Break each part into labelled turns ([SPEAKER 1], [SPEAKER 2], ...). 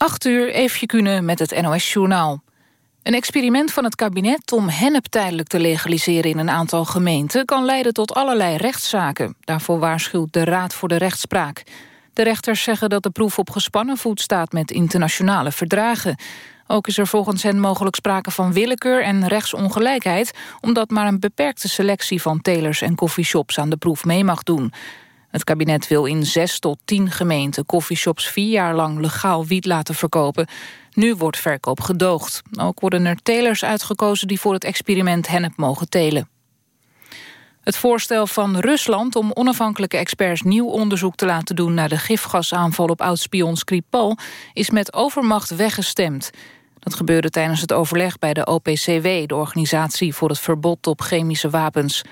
[SPEAKER 1] 8 uur, Eefje Kunnen met het NOS-journaal. Een experiment van het kabinet om hennep tijdelijk te legaliseren in een aantal gemeenten kan leiden tot allerlei rechtszaken. Daarvoor waarschuwt de Raad voor de Rechtspraak. De rechters zeggen dat de proef op gespannen voet staat met internationale verdragen. Ook is er volgens hen mogelijk sprake van willekeur en rechtsongelijkheid... omdat maar een beperkte selectie van telers en coffeeshops aan de proef mee mag doen. Het kabinet wil in zes tot tien gemeenten coffeeshops vier jaar lang legaal wiet laten verkopen. Nu wordt verkoop gedoogd. Ook worden er telers uitgekozen die voor het experiment hennep mogen telen. Het voorstel van Rusland om onafhankelijke experts nieuw onderzoek te laten doen naar de gifgasaanval op oudspion Skripal is met overmacht weggestemd. Dat gebeurde tijdens het overleg bij de OPCW, de organisatie voor het verbod op chemische wapens.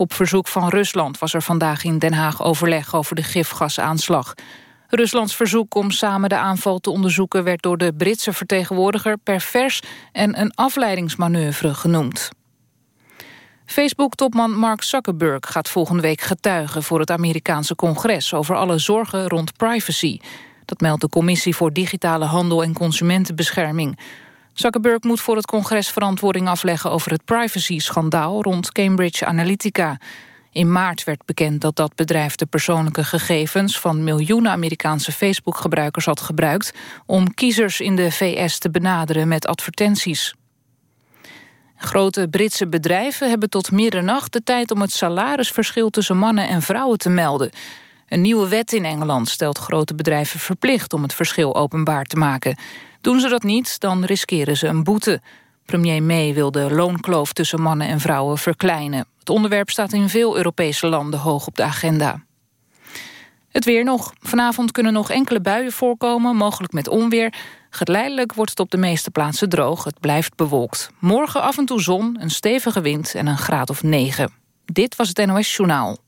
[SPEAKER 1] Op verzoek van Rusland was er vandaag in Den Haag overleg over de gifgasaanslag. Ruslands verzoek om samen de aanval te onderzoeken... werd door de Britse vertegenwoordiger pervers en een afleidingsmanoeuvre genoemd. Facebook-topman Mark Zuckerberg gaat volgende week getuigen... voor het Amerikaanse congres over alle zorgen rond privacy. Dat meldt de Commissie voor Digitale Handel en Consumentenbescherming. Zuckerberg moet voor het congres verantwoording afleggen over het privacy-schandaal rond Cambridge Analytica. In maart werd bekend dat dat bedrijf de persoonlijke gegevens van miljoenen Amerikaanse Facebook-gebruikers had gebruikt om kiezers in de VS te benaderen met advertenties. Grote Britse bedrijven hebben tot middernacht de tijd om het salarisverschil tussen mannen en vrouwen te melden. Een nieuwe wet in Engeland stelt grote bedrijven verplicht om het verschil openbaar te maken. Doen ze dat niet, dan riskeren ze een boete. Premier May wil de loonkloof tussen mannen en vrouwen verkleinen. Het onderwerp staat in veel Europese landen hoog op de agenda. Het weer nog. Vanavond kunnen nog enkele buien voorkomen, mogelijk met onweer. Geleidelijk wordt het op de meeste plaatsen droog. Het blijft bewolkt. Morgen af en toe zon, een stevige wind en een graad of 9. Dit was het NOS Journaal.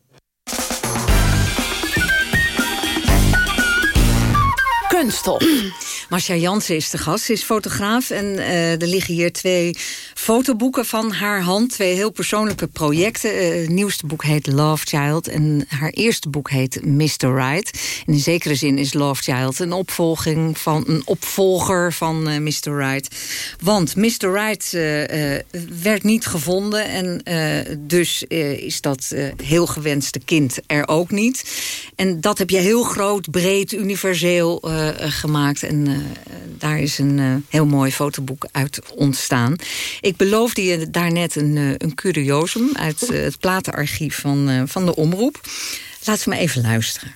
[SPEAKER 2] Kunststof. Marcia Jansen is de gast. Ze is fotograaf en uh, er liggen hier twee fotoboeken van haar hand. Twee heel persoonlijke projecten. Uh, het nieuwste boek heet Love Child en haar eerste boek heet Mr. Right. En in zekere zin is Love Child een opvolging van een opvolger van uh, Mr. Right. Want Mr. Right werd niet gevonden en dus is dat heel gewenste kind er ook niet. En dat heb je heel groot, breed, universeel gemaakt en eh, daar is een eh, heel mooi fotoboek uit ontstaan. Ik beloofde je daarnet een, uh, een curiosum uit het platenarchief van, van de Omroep. Laten we maar even luisteren.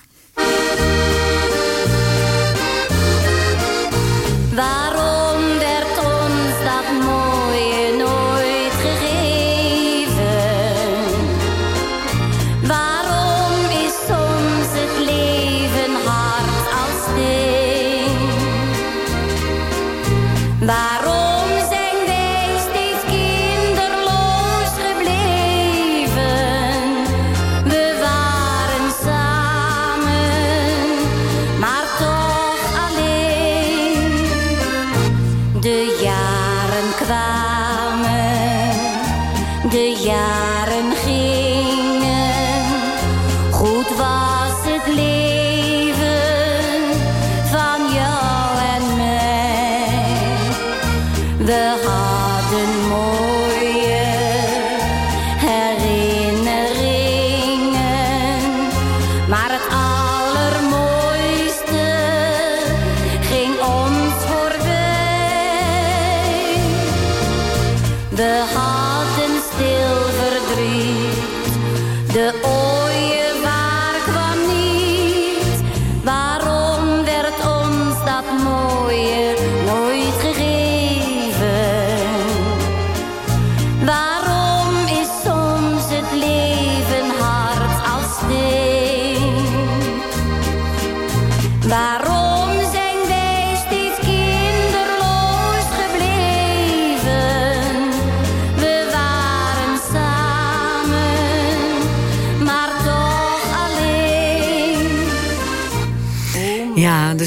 [SPEAKER 2] the heart.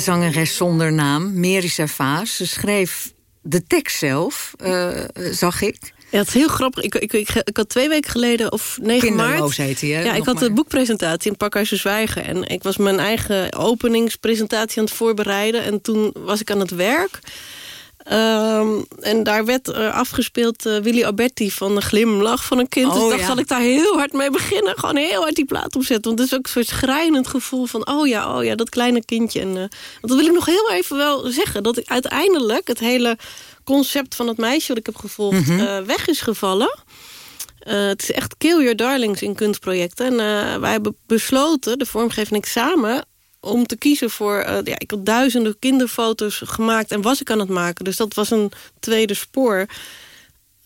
[SPEAKER 2] Zangeres zonder naam, Merisa Vaas. Ze schreef de tekst zelf, uh, zag ik.
[SPEAKER 3] Ja, het is heel grappig. Ik, ik, ik, ik had twee weken geleden, of 9 maart...
[SPEAKER 4] heet hè?
[SPEAKER 3] Ja, ik had de boekpresentatie in Pakhuizen Zwijgen. En ik was mijn eigen openingspresentatie aan het voorbereiden. En toen was ik aan het werk... Um, en daar werd uh, afgespeeld uh, Willy Alberti van de glimlach van een kind. Oh, dus ik dacht, ja. zal ik daar heel hard mee beginnen? Gewoon heel hard die plaat opzetten. Want het is ook een soort schrijnend gevoel van... oh ja, oh ja, dat kleine kindje. En, uh, want dat wil ik nog heel even wel zeggen. Dat ik uiteindelijk het hele concept van het meisje... wat ik heb gevolgd, mm -hmm. weg is gevallen. het is echt kill your darlings in kunstprojecten. En wij hebben besloten, de vormgeving samen om te kiezen voor... Uh, ja, ik had duizenden kinderfoto's gemaakt en was ik aan het maken. Dus dat was een tweede spoor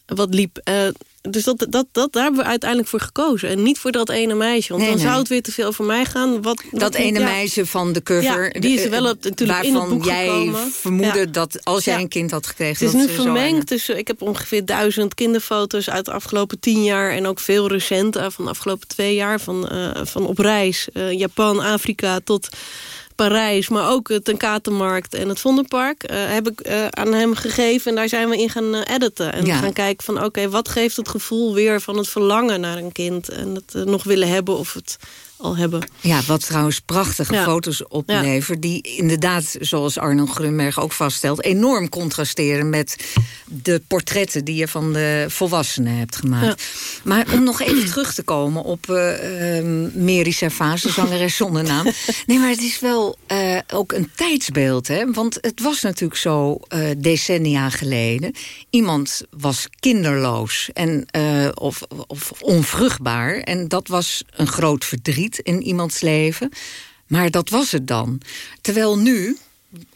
[SPEAKER 3] wat liep. Uh, dus dat, dat, dat, daar hebben we uiteindelijk voor gekozen. En niet voor dat ene meisje. Want dan zou het weer te veel voor mij gaan. Wat,
[SPEAKER 4] dat ene meisje van de cover.
[SPEAKER 3] Ja, die is wel op, natuurlijk
[SPEAKER 4] waarvan
[SPEAKER 3] in het boek
[SPEAKER 4] jij
[SPEAKER 3] gekomen.
[SPEAKER 4] vermoedde dat als jij een kind had gekregen...
[SPEAKER 3] Het is nu vermengd tussen... Ik heb ongeveer duizend kinderfoto's uit de afgelopen tien jaar... en ook veel recente van de afgelopen twee jaar. Van, uh, van op reis. Uh, Japan, Afrika tot... Parijs, maar ook het Tenkatenmarkt en het Vondelpark... Uh, heb ik uh, aan hem gegeven en daar zijn we in gaan uh, editen. En ja. gaan kijken van oké, wat geeft het gevoel weer van het verlangen naar een kind... en het nog willen hebben of het al hebben.
[SPEAKER 4] Ja, wat trouwens prachtige ja. foto's oplevert... Ja. die inderdaad, zoals Arno Grunberg ook vaststelt... enorm contrasteren met de portretten... die je van de volwassenen hebt gemaakt. Ja. Maar om nog even terug te komen op uh, uh, Mary Servaas... de zangeres zonder naam. Nee, maar het is wel uh, ook een tijdsbeeld. Hè? Want het was natuurlijk zo decennia geleden. Iemand was kinderloos en, of, of onvruchtbaar. En dat was een groot verdriet in iemands leven. Maar dat was het dan. Terwijl nu,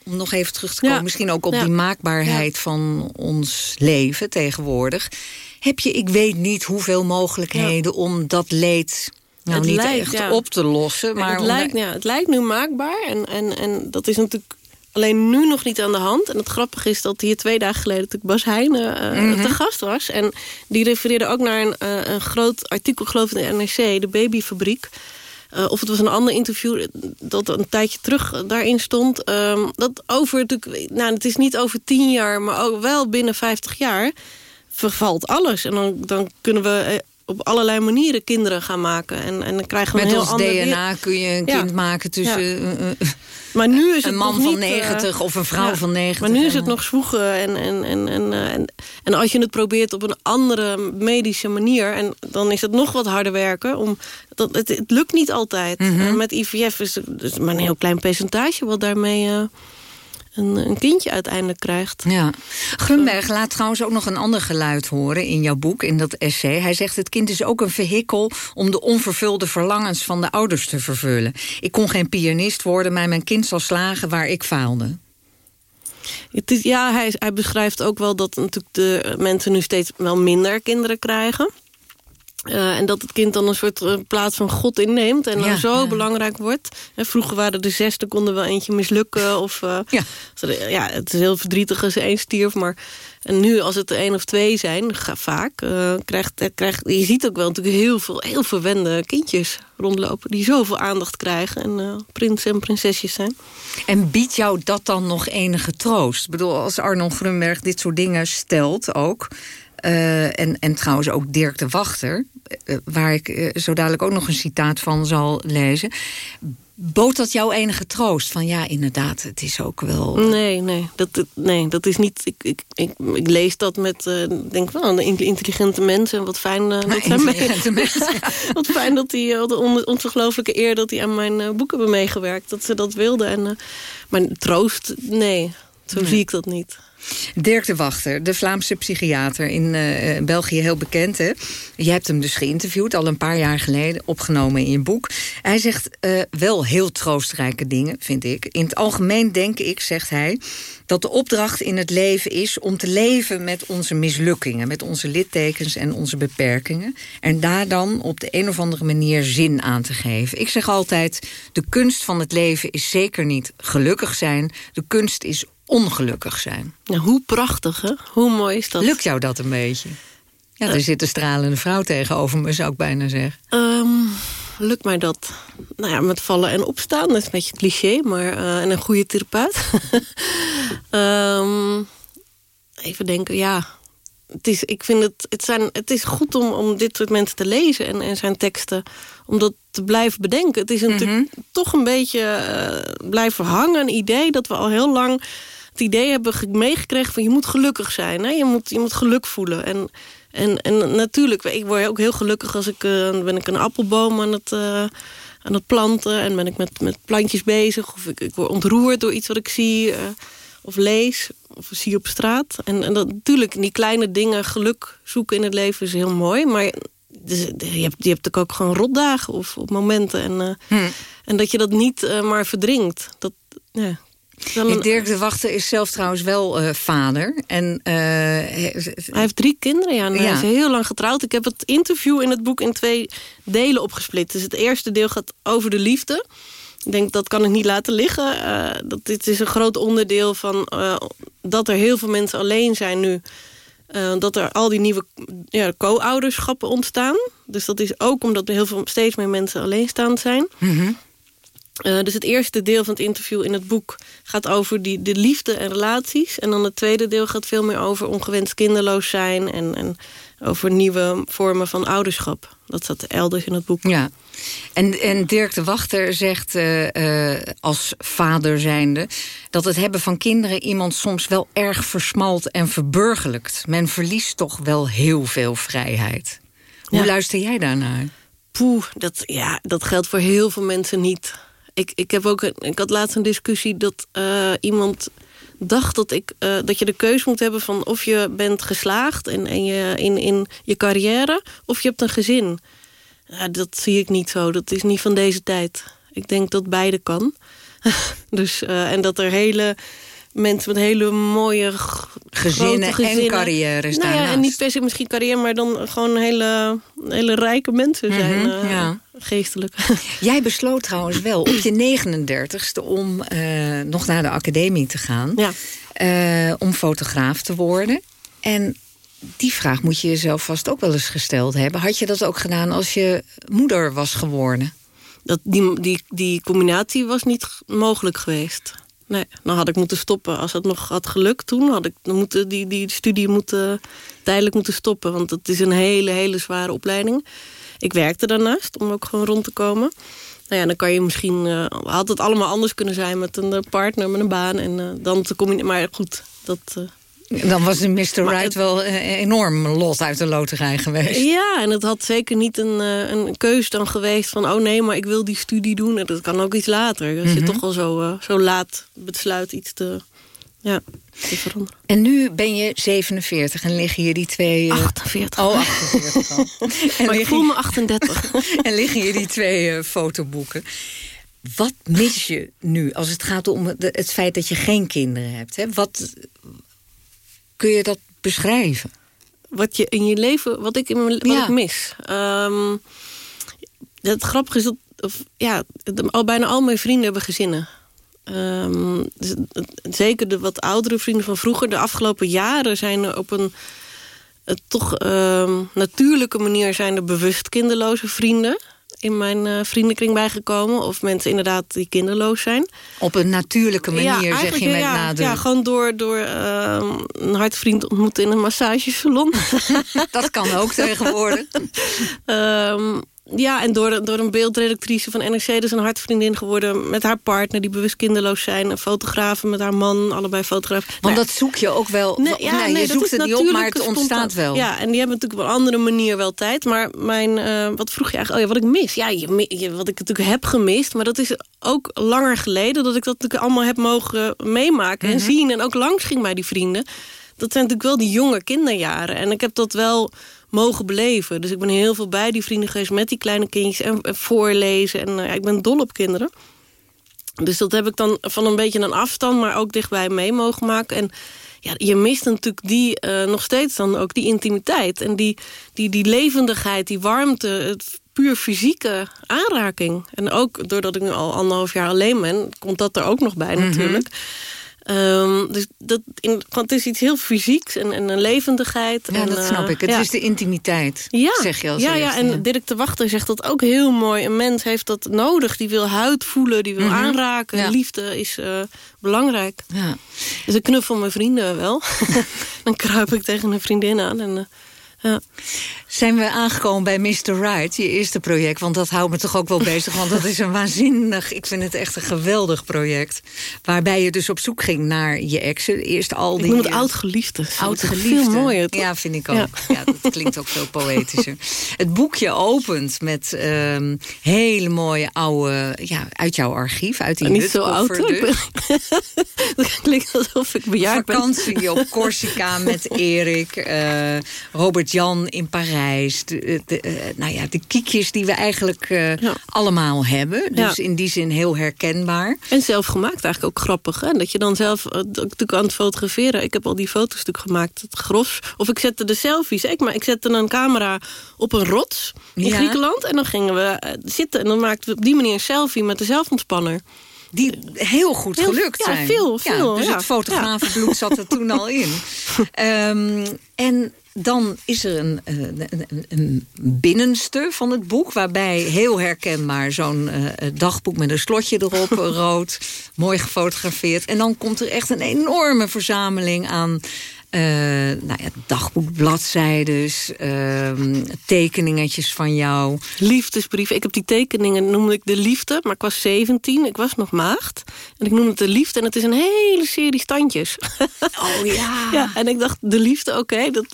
[SPEAKER 4] om nog even terug te komen... Ja. misschien ook op ja. die maakbaarheid ja. van ons leven tegenwoordig... heb je, ik weet niet hoeveel mogelijkheden om dat leed... Nou, het niet lijkt, echt op te lossen. Maar
[SPEAKER 3] het, lijkt, ja, het lijkt nu maakbaar. En, en, en dat is natuurlijk alleen nu nog niet aan de hand. En het grappige is dat hier twee dagen geleden natuurlijk Bas Heijnen uh, mm -hmm. te gast was. En die refereerde ook naar een, uh, een groot artikel, geloof ik, in de NRC, de babyfabriek. Uh, of het was een ander interview dat een tijdje terug daarin stond. Um, dat over, nou, het is niet over tien jaar, maar ook wel binnen vijftig jaar vervalt alles. En dan, dan kunnen we op allerlei manieren kinderen gaan maken. En, en dan krijgen we
[SPEAKER 4] Met
[SPEAKER 3] een heel
[SPEAKER 4] ons
[SPEAKER 3] ander
[SPEAKER 4] DNA kun je een ja. kind maken tussen... Ja.
[SPEAKER 3] Maar nu is het
[SPEAKER 4] een man
[SPEAKER 3] nog
[SPEAKER 4] van
[SPEAKER 3] niet,
[SPEAKER 4] 90 uh, of een vrouw
[SPEAKER 3] ja,
[SPEAKER 4] van 90.
[SPEAKER 3] Maar nu is het nog zwoegen. En, en, en, en, en, en als je het probeert op een andere medische manier... En dan is het nog wat harder werken. Om, dat, het, het lukt niet altijd.
[SPEAKER 4] Mhm.
[SPEAKER 3] Mm -hmm. met IVF is het maar een heel klein percentage... wat daarmee uh, een, een, kindje uiteindelijk krijgt.
[SPEAKER 4] Ja. Grunberg laat trouwens ook nog een ander geluid horen in jouw boek, in dat essay. Hij zegt het kind is ook een vehikel om de onvervulde verlangens van de ouders te vervullen. Ik kon geen pianist worden, maar mijn kind zal slagen waar ik faalde.
[SPEAKER 3] Het is, ja, hij, hij beschrijft ook wel dat natuurlijk de mensen nu steeds wel minder kinderen krijgen. Uh, en dat het kind dan een soort uh, plaats van God inneemt. En dan ja, zo ja. belangrijk wordt. En vroeger waren er zes, er konden wel eentje mislukken. Of, uh, ja. ja, het is heel verdrietig als één stierf. Maar en nu als het er één of twee zijn, ga, vaak... krijgt, krijgt, je ziet ook wel natuurlijk heel veel heel verwende kindjes rondlopen. Die zoveel aandacht krijgen. En prins en prinsesjes zijn.
[SPEAKER 4] En biedt jou dat dan nog enige troost? Ik bedoel, als Arnold Grunberg dit soort dingen stelt ook... Uh, en, en trouwens ook Dirk de Wachter, uh, waar ik uh, zo dadelijk ook nog een citaat van zal lezen. Bood dat jou enige troost? Van ja, inderdaad, het is ook wel...
[SPEAKER 3] Nee, nee, dat, nee, dat is niet... Ik, ik, ik, ik lees dat met, denk wel, de intelligente mensen. Wat fijn dat
[SPEAKER 4] intelligente mensen.
[SPEAKER 3] wat fijn dat die, de ongelooflijke eer dat die aan mijn boeken hebben meegewerkt. Dat ze dat wilden. En, maar troost, nee, zo nee. zie ik dat niet.
[SPEAKER 4] Dirk de Wachter, de Vlaamse psychiater in uh, België heel bekend. Hè? Je hebt hem dus geïnterviewd, al een paar jaar geleden, opgenomen in je boek. Hij zegt uh, wel heel troostrijke dingen, vind ik. In het algemeen denk ik, zegt hij, dat de opdracht in het leven is... om te leven met onze mislukkingen, met onze littekens en onze beperkingen. En daar dan op de een of andere manier zin aan te geven. Ik zeg altijd, de kunst van het leven is zeker niet gelukkig zijn. De kunst is ongelukkig zijn.
[SPEAKER 3] Ja, hoe prachtig, hè? Hoe mooi is dat?
[SPEAKER 4] Lukt jou dat een beetje? Ja, er uh, zit een stralende vrouw tegenover me, zou ik bijna zeggen.
[SPEAKER 3] Um, lukt mij dat? Nou ja, met vallen en opstaan, dat is een beetje cliché, maar uh, en een goede therapeut. um, even denken, ja. het is, ik vind het, het, zijn, het is goed om, om dit soort mensen te lezen en, en zijn teksten. Om dat te blijven bedenken. Het is natuurlijk mhm. toch een beetje uh, blijven hangen. Een idee dat we al heel lang het idee hebben meegekregen van je moet gelukkig zijn. Hè? Je, moet, je moet geluk voelen. En, en, en natuurlijk, ik word ook heel gelukkig als ik, uh, ben ik een appelboom aan het, uh, aan het planten. En ben ik met, met plantjes bezig. Of ik, ik word ontroerd door iets wat ik zie of lees of zie op straat. En, en dat, natuurlijk, die kleine dingen geluk zoeken in het leven is heel mooi. Maar dus, je, hebt, je hebt ook gewoon rotdagen of op momenten. En, hm. en dat je dat niet maar verdringt. Dat, ja,
[SPEAKER 4] een... Dirk de Wachter is zelf trouwens wel uh, vader. En,
[SPEAKER 3] hij heeft drie kinderen, ja. En ja. Hij is heel lang getrouwd. Ik heb het interview in het boek in twee delen opgesplit. Dus het eerste deel gaat over de liefde. Ik denk, dat kan ik niet laten liggen. Uh, dat, dit is een groot onderdeel van uh, dat er heel veel mensen alleen zijn nu. Uh, dat er al die nieuwe ja, co-ouderschappen ontstaan. Dus dat is ook omdat er heel veel, steeds meer mensen alleenstaand zijn. Mm -hmm. Dus het eerste deel van het interview in het boek gaat over die, de liefde en relaties. En dan het tweede deel gaat veel meer over ongewenst kinderloos zijn... en, en over nieuwe vormen van ouderschap. Dat staat elders in het boek.
[SPEAKER 4] Ja. En, en Dirk de Wachter zegt uh, uh, als vader zijnde... dat het hebben van kinderen iemand soms wel erg versmalt en verburgerlijkt. Men verliest toch wel heel veel vrijheid. Hoe luister jij daarnaar?
[SPEAKER 3] Poeh, dat, ja, dat geldt voor heel veel mensen niet. Ik, ik, heb ook, ik had laatst een discussie dat uh, iemand dacht dat, ik, uh, dat je de keuze moet hebben van of je bent geslaagd in, in, je, in, in je carrière of je hebt een gezin. Ja, dat zie ik niet zo. Dat is niet van deze tijd. Ik denk dat beide kan. dus, uh, en dat er hele mensen met hele mooie
[SPEAKER 4] gezinnen,
[SPEAKER 3] gezinnen.
[SPEAKER 4] en carrières
[SPEAKER 3] nou ja, En niet per se misschien carrière, maar dan gewoon hele, hele rijke mensen zijn. Mm -hmm, ja. Geestelijk.
[SPEAKER 4] Jij besloot trouwens wel op je 39ste om uh, nog naar de academie te gaan. Ja. Uh, om fotograaf te worden. En die vraag moet je jezelf vast ook wel eens gesteld hebben. Had je dat ook gedaan als je moeder was geworden?
[SPEAKER 3] Dat, die, die, die combinatie was niet mogelijk geweest. Nee, dan had ik moeten stoppen. Als het nog had gelukt toen, had ik dan moeten die, die studie moeten, tijdelijk moeten stoppen. Want het is een hele, hele zware opleiding. Ik werkte daarnaast om ook gewoon rond te komen. Nou ja, dan kan je misschien... Uh, had het allemaal anders kunnen zijn met een partner, met een baan. En uh, dan te combineren. Maar goed, dat... Uh,
[SPEAKER 4] dan was de Mr. Right wel eh, enorm lot uit de loterij geweest.
[SPEAKER 3] Ja, en het had zeker niet een, eh, een keus dan geweest van... oh nee, maar ik wil die studie doen. En dat kan ook iets later. Als je mhm. toch al zo, uh, zo laat besluit iets te, ja, te veranderen.
[SPEAKER 4] En nu ben je 47 en liggen hier die twee...
[SPEAKER 3] 48.
[SPEAKER 4] Oh, 48 al.
[SPEAKER 3] en maar ik voel me 38.
[SPEAKER 4] en liggen hier die twee fotoboeken. Wat mis je nu als het gaat om het feit dat je geen kinderen hebt? Hè? Wat, Kun je dat beschrijven?
[SPEAKER 3] Wat je in je leven, wat ik in mijn wat ik mis. Um, het grappige is dat, of, ja, al bijna al mijn vrienden hebben gezinnen. Um, dus, zeker de wat oudere vrienden van vroeger. De afgelopen jaren zijn er op een toch um, natuurlijke manier zijn er bewust kinderloze vrienden in mijn uh, vriendenkring bijgekomen. Of mensen inderdaad die kinderloos zijn.
[SPEAKER 4] Op een natuurlijke manier, zeg je met
[SPEAKER 3] ja,
[SPEAKER 4] nadruk.
[SPEAKER 3] Ja, gewoon door, door uh, een hartvriend ontmoeten in een massagesalon.
[SPEAKER 4] Dat kan ook tegenwoordig.
[SPEAKER 3] um, ja, en door, door een beeldredactrice van NRC... dus een hartvriendin geworden met haar partner... die bewust kinderloos zijn. Een fotograaf met haar man, allebei fotograaf.
[SPEAKER 4] Want nou dat zoek je ook wel... Nee, ja, nee, je zoekt het niet op, maar het ontstaat wel.
[SPEAKER 3] Ja, en die hebben natuurlijk op een andere manier wel tijd. Maar mijn, uh, wat vroeg je eigenlijk? Oh ja, wat ik mis. Ja, je, wat ik natuurlijk heb gemist. Maar dat is ook langer geleden... dat ik dat natuurlijk allemaal heb mogen meemaken en mhm. zien. En ook langs ging bij die vrienden. Dat zijn natuurlijk wel die jonge kinderjaren. En ik heb dat wel mogen beleven. Dus ik ben heel veel bij die vrienden geweest met die kleine kindjes... en, voorlezen. En uh, ik ben dol op kinderen. Dus dat heb ik dan van een beetje een afstand... maar ook dichtbij mee mogen maken. En ja, je mist natuurlijk die, uh, nog steeds dan ook die intimiteit. En die, die, die levendigheid, die warmte... het puur fysieke aanraking. En ook doordat ik nu al anderhalf jaar alleen ben... komt dat er ook nog bij mhm. natuurlijk... Um, dus dat in, het is iets heel fysieks en, en een levendigheid.
[SPEAKER 4] Ja,
[SPEAKER 3] en,
[SPEAKER 4] dat snap ik. Het is de intimiteit, ja. zeg je als
[SPEAKER 3] Ja, ja en Dirk de Wachter zegt dat ook heel mooi. Een mens heeft dat nodig. Die wil huid voelen, die wil mhm. aanraken. Liefde is uh, belangrijk.
[SPEAKER 4] Ja.
[SPEAKER 3] Dus ik knuffel mijn vrienden wel. dan kruip ik tegen een vriendin aan en... Uh, ja.
[SPEAKER 4] Zijn we aangekomen bij Mr. Right, je eerste project? Want dat houdt me toch ook wel bezig. Want dat is een waanzinnig, ik vind het echt een geweldig project. Waarbij je dus op zoek ging naar je exen. Eerst al die...
[SPEAKER 3] Ik noem het oud-geliefde.
[SPEAKER 4] Oud-geliefde.
[SPEAKER 3] Veel mooier,
[SPEAKER 4] toch? Ja, vind ik ook. Ja. dat klinkt ook veel poëtischer. Het boekje opent met um, hele mooie oude... Ja, uit jouw archief, uit die
[SPEAKER 3] Niet zo oud, dus. Dat klinkt alsof ik bejaard
[SPEAKER 4] ben. Vakantie op Corsica met Erik. Uh, Robert-Jan in Parijs de, de, eh, nou ja, de kiekjes die we eigenlijk uh, allemaal hebben. Dus ja. in die zin heel herkenbaar.
[SPEAKER 3] En zelf gemaakt eigenlijk ook grappig. Hè? Dat je dan zelf uh, natuurlijk aan het fotograferen. Ik heb al die foto's natuurlijk gemaakt, het gros. Of ik zette de selfies. Ik, maar ik zette een camera op een rots in ja. Griekenland. En dan gingen we zitten en dan maakten we op die manier een selfie met de zelfontpanner.
[SPEAKER 4] Die heel goed gelukt
[SPEAKER 3] ja,
[SPEAKER 4] zijn.
[SPEAKER 3] Veel, veel.
[SPEAKER 4] dus het fotografenbloed zat er toen al in. Um, en dan is er een, een, een, binnenste van het boek... waarbij heel herkenbaar zo'n uh, dagboek met een slotje erop, rood... mooi gefotografeerd. En dan komt er echt een enorme verzameling aan uh, nou ja, dagboekbladzijdes, uh, tekeningetjes van jou.
[SPEAKER 3] Liefdesbrieven. Ik heb die tekeningen, noemde ik de liefde, maar ik was 17, ik was nog maagd. En ik noemde het de liefde en het is een hele serie standjes.
[SPEAKER 4] Oh ja.
[SPEAKER 3] ja en ik dacht, de liefde, oké, dat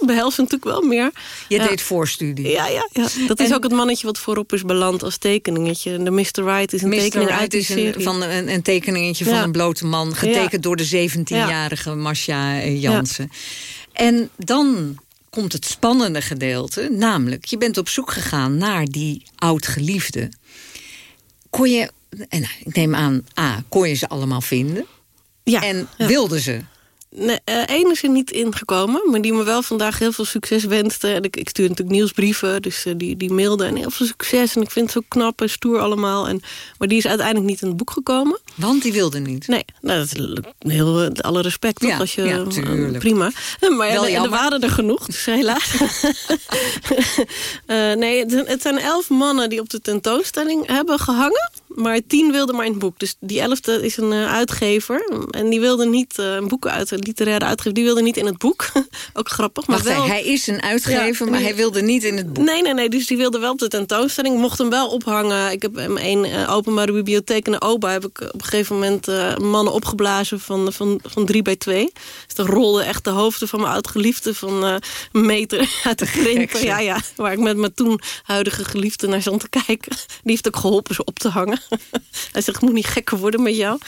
[SPEAKER 3] behelst natuurlijk wel meer.
[SPEAKER 4] Je deed voorstudie.
[SPEAKER 3] Ja, ja, ja. dat is ook het mannetje wat voorop is beland als tekeningetje. De Mr. Right is een Mr. tekening uit die
[SPEAKER 4] is een, van een, een tekeningetje van een blote man, getekend door de 17-jarige Masha Jansen. En dan komt het spannende gedeelte. Namelijk, je bent op zoek gegaan naar die oud-geliefde. Kon je, en nou, ik neem aan, A, kon je ze allemaal vinden?
[SPEAKER 3] Ja.
[SPEAKER 4] En wilden ze?
[SPEAKER 3] Nee, uh, één is er niet ingekomen, maar die me wel vandaag heel veel succes wenste. En ik, ik stuur natuurlijk nieuwsbrieven, dus uh, die, die mailde en heel veel succes. En ik vind het zo knap en stoer allemaal. En, maar die is uiteindelijk niet in het boek gekomen.
[SPEAKER 4] Want die wilde niet?
[SPEAKER 3] Nee, nou, dat is heel, alle respect, toch?
[SPEAKER 4] Ja,
[SPEAKER 3] als je,
[SPEAKER 4] ja,
[SPEAKER 3] prima. Maar ja, er, er waren er genoeg, dus helaas. nee, het, het zijn elf mannen die op de tentoonstelling hebben gehangen. Maar tien wilden maar in het boek. Dus die elfde is een uitgever. En die wilde niet een boek uit, literaire uitgever. Die wilde niet in het boek. Ook grappig. Maar
[SPEAKER 4] Wacht,
[SPEAKER 3] wel...
[SPEAKER 4] hij is een uitgever, ja, maar hij wilde niet in het boek.
[SPEAKER 3] Nee, nee, nee. Dus die wilde wel op de tentoonstelling. Mocht hem wel ophangen. Ik heb hem een uh, openbare bibliotheek in de OBA. Heb ik op een gegeven moment mannen opgeblazen van, van, van drie bij twee. Dus dan rolde echt de hoofden van mijn oud-geliefde van een meter uit de krimpen. Ja, ja. Waar ik met mijn toen huidige geliefde naar zat te kijken. Die heeft ook geholpen ze op te hangen. Hij zegt, ik moet niet gekker worden met jou.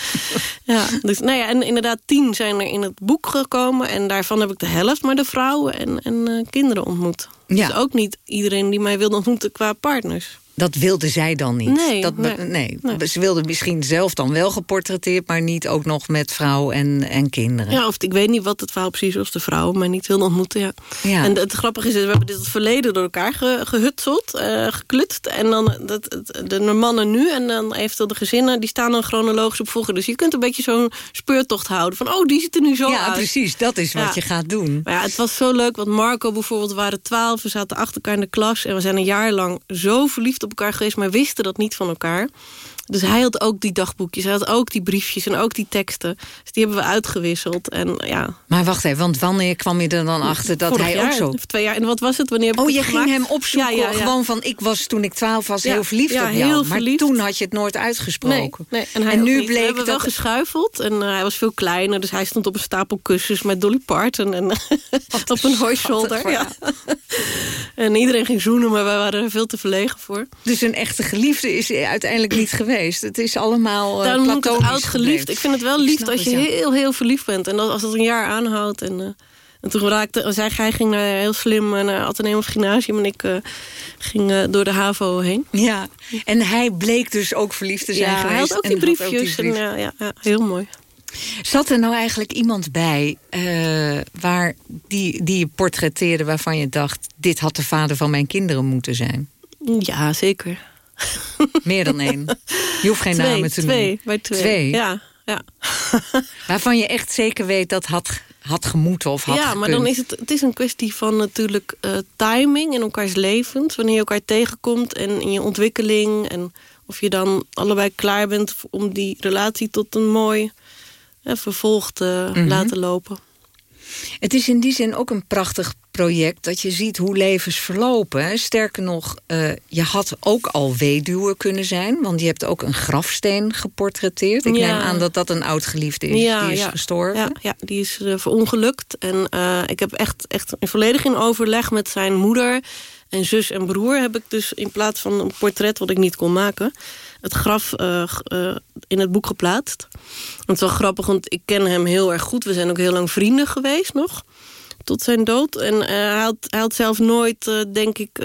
[SPEAKER 3] ja, dus, nou ja, en inderdaad, tien zijn er in het boek gekomen. En daarvan heb ik de helft maar de vrouwen en, en uh, kinderen ontmoet. Ja. Dus ook niet iedereen die mij wilde ontmoeten qua partners.
[SPEAKER 4] Dat wilde zij dan niet.
[SPEAKER 3] Nee,
[SPEAKER 4] dat,
[SPEAKER 3] nee,
[SPEAKER 4] nee. Ze wilde misschien zelf dan wel geportretteerd... maar niet ook nog met vrouw en, en kinderen.
[SPEAKER 3] Ja, of ik weet niet wat het verhaal precies was. De vrouw mij niet wilde ontmoeten, ja.
[SPEAKER 4] ja.
[SPEAKER 3] En het grappige is, we hebben dit het verleden door elkaar ge, gehutseld, uh, geklutst. En dan dat, de mannen nu en dan eventueel de gezinnen... die staan dan chronologisch op volgen. Dus je kunt een beetje zo'n speurtocht houden. Van, oh, die ziet er nu zo
[SPEAKER 4] ja,
[SPEAKER 3] uit.
[SPEAKER 4] Ja, precies. Dat is wat je gaat doen.
[SPEAKER 3] Maar ja, het was zo leuk, want Marco bijvoorbeeld waren twaalf. We zaten achter elkaar in de klas. En we zijn een jaar lang zo verliefd op elkaar geweest... maar wisten dat niet van elkaar. Dus hij had ook die dagboekjes, hij had ook die briefjes en ook die teksten. Dus die hebben we uitgewisseld. En, ja.
[SPEAKER 4] Maar wacht even, want wanneer kwam je er dan achter dat
[SPEAKER 3] Vorig
[SPEAKER 4] hij
[SPEAKER 3] jaar,
[SPEAKER 4] ook zo...
[SPEAKER 3] Twee jaar, en wat was het? Wanneer
[SPEAKER 4] oh, je
[SPEAKER 3] ging
[SPEAKER 4] hem opzoeken,
[SPEAKER 3] ja, ja,
[SPEAKER 4] gewoon van... ik was toen ik twaalf was heel verliefd
[SPEAKER 3] ja,
[SPEAKER 4] op jou.
[SPEAKER 3] heel
[SPEAKER 4] maar
[SPEAKER 3] verliefd.
[SPEAKER 4] toen had je het nooit uitgesproken.
[SPEAKER 3] Nee, nee. En, hij
[SPEAKER 4] En
[SPEAKER 3] ook
[SPEAKER 4] nu bleek
[SPEAKER 3] we hebben wel geschuifeld. En eh, hij was veel kleiner. Dus hij stond op een stapel kussens met Dolly Parton. En op een high shoulder. Ja. en iedereen ging zoenen, maar wij waren er veel te verlegen voor.
[SPEAKER 4] Dus een echte geliefde is uiteindelijk niet geweest. Het is allemaal uh,
[SPEAKER 3] Daarom het oud geliefd. Ik vind het wel lief als je heel, heel verliefd bent. En dat, als dat een jaar aanhoudt. En, eh, en toen raakte, zij, hij ging naar, heel slim eh, naar Atheneum of Gymnasium. En ik ging door de HAVO heen.
[SPEAKER 4] Ja, en hij bleek dus ook verliefd te zijn
[SPEAKER 3] Ja,
[SPEAKER 4] geweest.
[SPEAKER 3] hij had ook
[SPEAKER 4] en
[SPEAKER 3] die briefjes.
[SPEAKER 4] brief.
[SPEAKER 3] en, ja, ja, ja, heel mooi.
[SPEAKER 4] Zat er nou eigenlijk iemand bij waar die, die je portretteerde... waarvan je dacht, dit had de vader van mijn kinderen moeten zijn?
[SPEAKER 3] Ja, zeker.
[SPEAKER 4] Meer dan één. Je hoeft geen
[SPEAKER 3] twee,
[SPEAKER 4] namen te
[SPEAKER 3] twee,
[SPEAKER 4] noemen.
[SPEAKER 3] bij twee.
[SPEAKER 4] Twee?
[SPEAKER 3] Ja, ja.
[SPEAKER 4] Waarvan je echt zeker weet dat had, had gemoeten of had
[SPEAKER 3] ja, maar dan is het, het is een kwestie van natuurlijk eh, timing in elkaars levens. Wanneer je elkaar tegenkomt en in je ontwikkeling. En of je dan allebei klaar bent om die relatie tot een mooi vervolgd mhm. laten lopen.
[SPEAKER 4] Het is in die zin ook een prachtig project dat je ziet hoe levens verlopen. Sterker nog, uh, je had ook al weduwe kunnen zijn... want je hebt ook een grafsteen geportretteerd. Ik neem aan dat dat een oud-geliefde is, ja, die is gestorven.
[SPEAKER 3] Ja, ja, die is uh, verongelukt. En uh, ik heb echt, echt volledig in overleg met zijn moeder... en zus en broer heb ik dus in plaats van een portret... wat ik niet kon maken het graf uh, uh, in het boek geplaatst. Het is wel grappig, want ik ken hem heel erg goed. We zijn ook heel lang vrienden geweest nog. Tot zijn dood. En uh, hij, had, hij, had, zelf nooit, denk ik,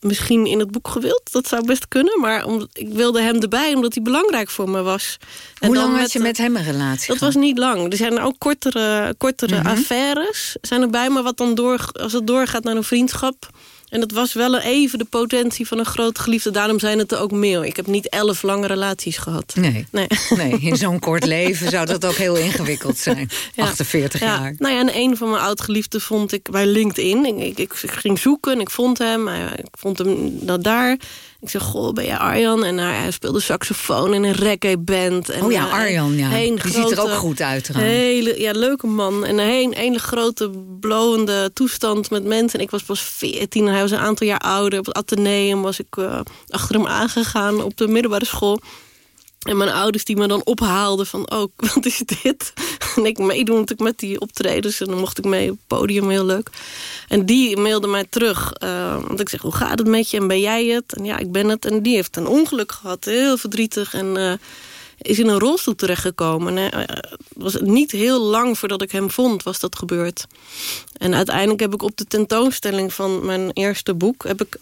[SPEAKER 3] misschien in het boek gewild. Dat zou best kunnen. Maar om, ik wilde hem erbij, omdat hij belangrijk voor me was.
[SPEAKER 4] En Hoe lang had je met hem een relatie
[SPEAKER 3] Dat was niet lang. Er zijn ook kortere, kortere mhm. affaires zijn erbij. Maar wat dan door, als het doorgaat naar een vriendschap en dat was wel even de potentie van een groot geliefde. Daarom zijn het er ook meer. Ik heb niet elf lange relaties gehad.
[SPEAKER 4] Nee, nee. nee in zo'n kort leven zou dat ook heel ingewikkeld zijn. 48 jaar.
[SPEAKER 3] Nou ja, en een van mijn oud-geliefden vond ik bij LinkedIn. Ik, ik, ik, ging zoeken en ik vond hem. Ik vond hem daar. Ik zeg, goh, ben jij Arjan? En hij speelde saxofoon in een reggae-band.
[SPEAKER 4] Oh ja, Arjan, ja. Die ziet er ook goed uit.
[SPEAKER 3] Hele, ja, leuke man. En een hele grote, blowende toestand met mensen. En ik was pas 14 en hij was een aantal jaar ouder. Op het ateneum was ik uh, achter hem aangegaan op de middelbare school. En mijn ouders die me dan ophaalden van, oh, wat is dit? En ik meedoen met die optredens. En dan mocht ik mee op het podium, heel leuk. En die mailde mij terug. Uh, want ik zeg, hoe gaat het met je? En ben jij het? En ja, ik ben het. En die heeft een ongeluk gehad. Heel verdrietig. En uh, is in een rolstoel terechtgekomen. En, uh, was niet heel lang voordat ik hem vond, was dat gebeurd. En uiteindelijk heb ik op de tentoonstelling van mijn eerste boek... heb ik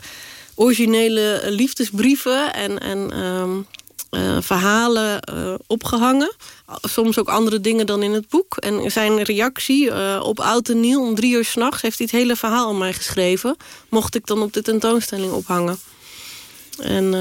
[SPEAKER 3] originele liefdesbrieven en... en ehm, uh, verhalen uh, opgehangen. Soms ook andere dingen dan in het boek. En zijn reactie uh, op Oud en Nieuw om drie uur s'nachts... heeft hij het hele verhaal aan mij geschreven. Mocht ik dan op de tentoonstelling ophangen.
[SPEAKER 4] En,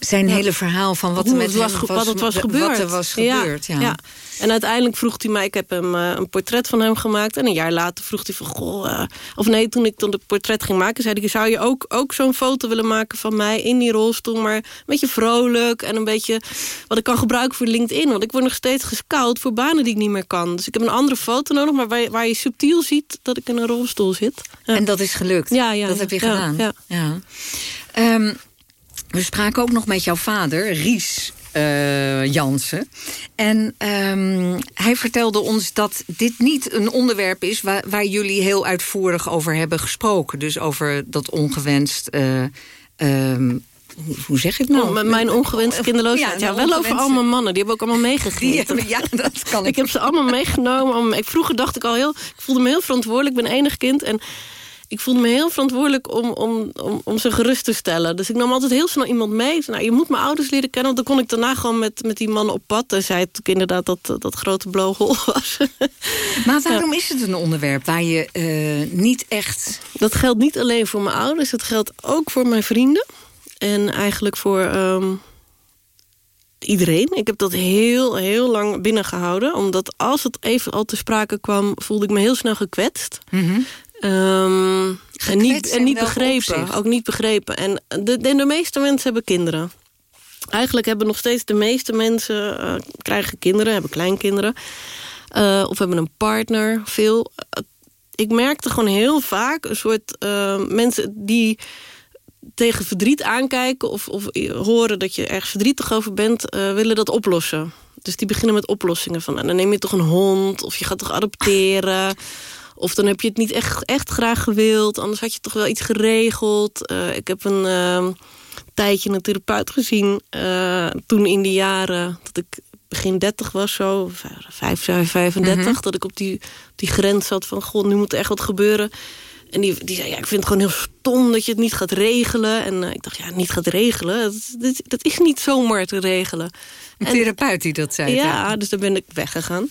[SPEAKER 4] zijn hele verhaal van wat er met was, hem was,
[SPEAKER 3] wat het was gebeurd.
[SPEAKER 4] Wat er was gebeurd, ja. ja.
[SPEAKER 3] En uiteindelijk vroeg hij mij, ik heb hem uh, een portret van hem gemaakt. En een jaar later vroeg hij van, goh... Uh, of nee, toen ik dan het portret ging maken, zei hij... zou je ook, ook zo'n foto willen maken van mij in die rolstoel... maar een beetje vrolijk en een beetje... wat ik kan gebruiken voor LinkedIn. Want ik word nog steeds gescout voor banen die ik niet meer kan. Dus ik heb een andere foto nodig, maar waar, waar je subtiel ziet... dat ik in een rolstoel zit.
[SPEAKER 4] En dat is gelukt?
[SPEAKER 3] Ja, ja
[SPEAKER 4] dat heb je
[SPEAKER 3] gedaan.
[SPEAKER 4] Ja, ja. Um, we spraken ook nog met jouw vader, Ries uh, Jansen. En um, hij vertelde ons dat dit niet een onderwerp is... waar, waar, jullie heel uitvoerig over hebben gesproken. Dus over dat ongewenst... Uh, um, hoe zeg ik nou?
[SPEAKER 3] Oh, mijn ongewenste kinderloosheid. Ja, ja wel over allemaal mannen. Die hebben ook allemaal meegegeten.
[SPEAKER 4] Ja, dat kan ik.
[SPEAKER 3] ik heb ze allemaal meegenomen. Om, ik, vroeger dacht ik al heel... Ik voelde me heel verantwoordelijk. Ik ben enig kind. En ik voelde me heel verantwoordelijk om, om, om, om ze gerust te stellen. Dus ik nam altijd heel snel iemand mee. Nou, je moet mijn ouders leren kennen. Want dan kon ik daarna gewoon met, met die man op pad. En zei het inderdaad dat dat grote blowhole was.
[SPEAKER 4] Maar waarom is het een onderwerp waar je uh, niet echt...
[SPEAKER 3] Dat geldt niet alleen voor mijn ouders. Het geldt ook voor mijn vrienden. En eigenlijk voor... Um, iedereen. Ik heb dat heel, heel lang binnengehouden. Omdat als het even al te sprake kwam... voelde ik me heel snel gekwetst.
[SPEAKER 4] Mm
[SPEAKER 3] Um, en niet, en niet begrepen. Ook niet begrepen. En de, de, de, meeste mensen hebben kinderen. Eigenlijk hebben nog steeds de meeste mensen... Uh, krijgen kinderen, hebben kleinkinderen. Uh, of hebben een partner, veel. Uh, ik merkte gewoon heel vaak een soort mensen die tegen verdriet aankijken... of, of horen dat je ergens verdrietig over bent, willen dat oplossen. Dus die beginnen met oplossingen van... Nou, dan neem je toch een hond, of je gaat toch adopteren... Of dan heb je het niet echt, echt graag gewild. Anders had je toch wel iets geregeld. Uh, ik heb een uh, tijdje een therapeut gezien. Uh, toen in de jaren dat ik begin 30 was zo. 5, 35. Mm Dat ik op die, die grens zat van... God, nu moet er echt wat gebeuren. En die, die zei, ja, ik vind het gewoon heel stom dat je het niet gaat regelen. En uh, ik dacht, ja, niet gaat regelen? Dat, dat, is niet zomaar te regelen.
[SPEAKER 4] Een therapeut die dat zei?
[SPEAKER 3] Ja, ja, dus daar ben ik weggegaan.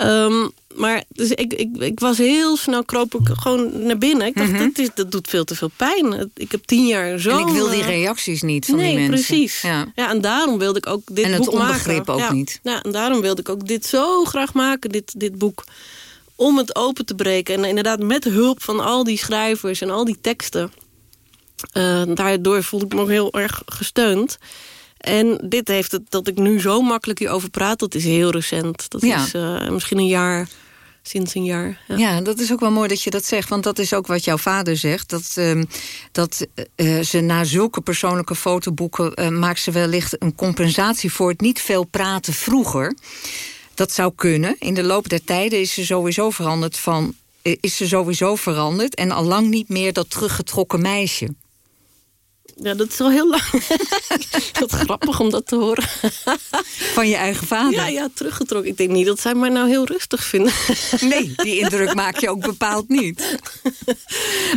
[SPEAKER 3] Um, maar dus ik, ik, ik was heel snel kroop ik gewoon naar binnen. Ik dacht, mm dat, is, dat doet veel te veel pijn. Ik heb tien jaar zo...
[SPEAKER 4] En ik wil die eh, reacties niet van
[SPEAKER 3] nee,
[SPEAKER 4] die mensen.
[SPEAKER 3] precies. Ja. ja, en daarom wilde ik ook dit boek maken.
[SPEAKER 4] En het onbegrip ook niet.
[SPEAKER 3] Ja, en daarom wilde ik ook dit zo graag maken, dit, dit boek. Om het open te breken. En inderdaad met hulp van al die schrijvers en al die teksten. Uh, daardoor voelde ik me ook heel erg gesteund. En dit heeft het dat ik nu zo makkelijk hierover praat, dat is heel recent. Dat
[SPEAKER 4] Ja.
[SPEAKER 3] is eh, misschien een jaar, sinds een jaar. Ja.
[SPEAKER 4] Ja, dat is ook wel mooi dat je dat zegt. Want dat is ook wat jouw vader zegt. Dat, ehm, dat eh, ze na zulke persoonlijke fotoboeken... eh, maakt ze wellicht een compensatie voor het niet veel praten vroeger. Dat zou kunnen. In de loop der tijden is ze sowieso veranderd van... is ze sowieso veranderd en al lang niet meer dat teruggetrokken meisje.
[SPEAKER 3] Ja, dat is al heel lang. Wat grappig om dat te horen.
[SPEAKER 4] Van je eigen vader.
[SPEAKER 3] Ja, ja, teruggetrokken. Ik denk niet dat zij mij nou heel rustig vinden.
[SPEAKER 4] Nee, die indruk maak je ook bepaald niet.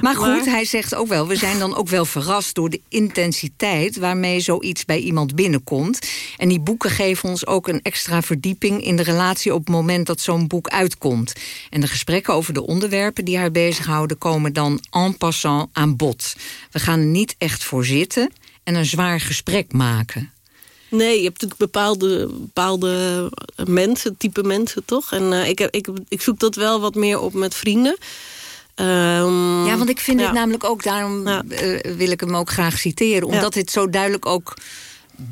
[SPEAKER 4] Maar goed,
[SPEAKER 3] Maar-
[SPEAKER 4] hij zegt ook wel... we zijn dan ook wel verrast door de intensiteit... waarmee zoiets bij iemand binnenkomt. En die boeken geven ons ook een extra verdieping... in de relatie op het moment dat zo'n boek uitkomt. En de gesprekken over de onderwerpen die haar bezighouden... komen dan en passant aan bod. We gaan er niet echt voor zitten en een zwaar gesprek maken.
[SPEAKER 3] Nee, je hebt natuurlijk bepaalde, bepaalde mensen, type mensen, toch? En eh, ik, ik, ik zoek dat wel wat meer op met vrienden. Ehm,
[SPEAKER 4] Ja, want ik vind
[SPEAKER 3] ja.
[SPEAKER 4] het namelijk ook, daarom
[SPEAKER 3] Ja.
[SPEAKER 4] eh, wil ik hem ook graag citeren... omdat dit zo duidelijk ook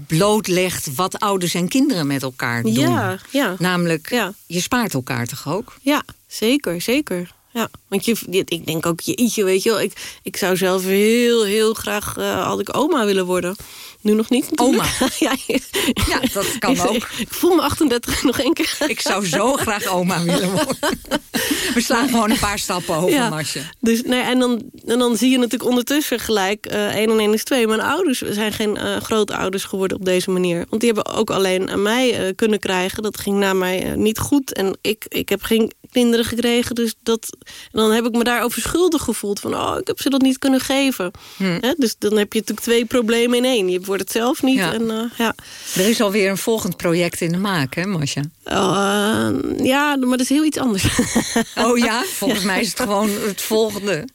[SPEAKER 4] blootlegt wat ouders en kinderen met elkaar doen.
[SPEAKER 3] Ja, ja.
[SPEAKER 4] Namelijk,
[SPEAKER 3] Ja.
[SPEAKER 4] je spaart elkaar toch ook?
[SPEAKER 3] Ja, zeker, zeker. Ja, want je, ik denk ook, jeetje, weet je wel... Ik, ik zou zelf heel, heel graag, eh had ik oma willen worden. Nu nog niet.
[SPEAKER 4] Oma?
[SPEAKER 3] ja,
[SPEAKER 4] Ja, dat kan
[SPEAKER 3] ik,
[SPEAKER 4] ook.
[SPEAKER 3] Ik, ik voel me 38 nog één keer.
[SPEAKER 4] Ik zou zo graag oma willen worden. We slaan gewoon een paar stappen over,
[SPEAKER 3] Ja.
[SPEAKER 4] Marsje.
[SPEAKER 3] Dus, nee, en, dan, en dan zie je natuurlijk ondertussen gelijk... eh 1 en 1 is 2. Mijn ouders zijn geen eh, grootouders geworden op deze manier. Want die hebben ook alleen aan mij kunnen krijgen. Dat ging na mij niet goed. En ik, ik heb geen kinderen gekregen. Dus dat, en dan heb ik me daarover schuldig gevoeld. Van, oh, ik heb ze dat niet kunnen geven. Hè? Dus dan heb je natuurlijk twee problemen in één. Je wordt het zelf niet.
[SPEAKER 4] Ja.
[SPEAKER 3] En, eh, ja.
[SPEAKER 4] Er is alweer een volgend project in de maak, hè, Masja?
[SPEAKER 3] Oh, eh, ja, maar dat is heel iets anders.
[SPEAKER 4] Oh ja? Volgens mij is het gewoon het volgende.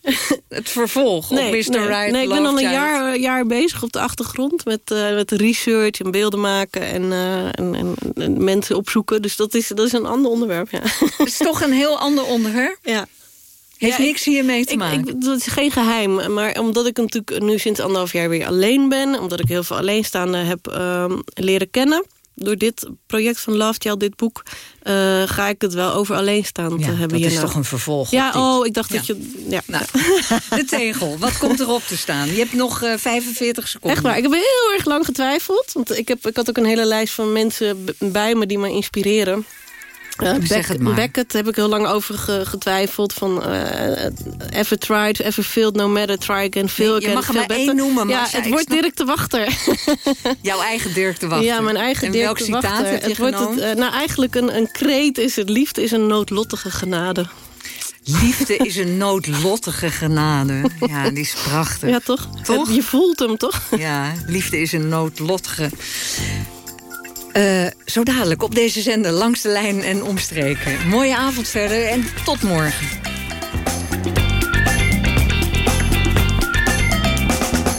[SPEAKER 4] Het vervolg op Mr.
[SPEAKER 3] nee,
[SPEAKER 4] Right
[SPEAKER 3] nee, ik ben al een jaar, jaar bezig op de achtergrond met, eh, met research en beelden maken en, eh, en, en, en mensen opzoeken. Dus dat is, dat is een ander onderwerp. Ja.
[SPEAKER 4] Het is toch een heel ander onderwerp.
[SPEAKER 3] ja.
[SPEAKER 4] Heeft
[SPEAKER 3] Ja, ik-
[SPEAKER 4] niks hiermee te
[SPEAKER 3] Ik,
[SPEAKER 4] maken.
[SPEAKER 3] ik, dat is geen geheim, maar omdat ik natuurlijk nu sinds anderhalf jaar weer alleen ben... omdat ik heel veel alleenstaanden heb ehm, leren kennen... door dit project van Love Child, dit boek... eh, ga ik het wel over alleenstaand
[SPEAKER 4] ja,
[SPEAKER 3] hebben
[SPEAKER 4] dat is toch een vervolg
[SPEAKER 3] Ja,
[SPEAKER 4] op dit.
[SPEAKER 3] oh, ik dacht
[SPEAKER 4] Ja.
[SPEAKER 3] dat je... Ja.
[SPEAKER 4] Nou, de tegel, wat komt erop te staan? Je hebt nog eh, 45 seconden.
[SPEAKER 3] Echt waar, ik heb heel erg lang getwijfeld. Want ik, heb, ik had ook een hele lijst van mensen bij me die me inspireren. Eh, Beck-
[SPEAKER 4] het maar.
[SPEAKER 3] Beckett heb ik heel lang over ge- getwijfeld. Van eh, ever tried, ever failed, no matter, try again, fail
[SPEAKER 4] Nee, je
[SPEAKER 3] again.
[SPEAKER 4] mag
[SPEAKER 3] feel
[SPEAKER 4] maar één noemen,
[SPEAKER 3] Ja,
[SPEAKER 4] Marcia,
[SPEAKER 3] het wordt
[SPEAKER 4] snap-
[SPEAKER 3] Dirk de Wachter.
[SPEAKER 4] Jouw eigen Dirk de Wachter.
[SPEAKER 3] Ja, mijn eigen
[SPEAKER 4] en
[SPEAKER 3] Dirk
[SPEAKER 4] welk
[SPEAKER 3] de Wachter.
[SPEAKER 4] heb je
[SPEAKER 3] het wordt het, eh, nou, eigenlijk een, een kreet is het. Liefde is een noodlottige genade.
[SPEAKER 4] Liefde is een noodlottige genade. Ja, die is prachtig.
[SPEAKER 3] Ja, toch?
[SPEAKER 4] Toch?
[SPEAKER 3] Je voelt hem, toch?
[SPEAKER 4] Ja, liefde is een noodlottige. Eh, zo dadelijk op deze zender langs de lijn en omstreken. Mooie avond verder en tot morgen.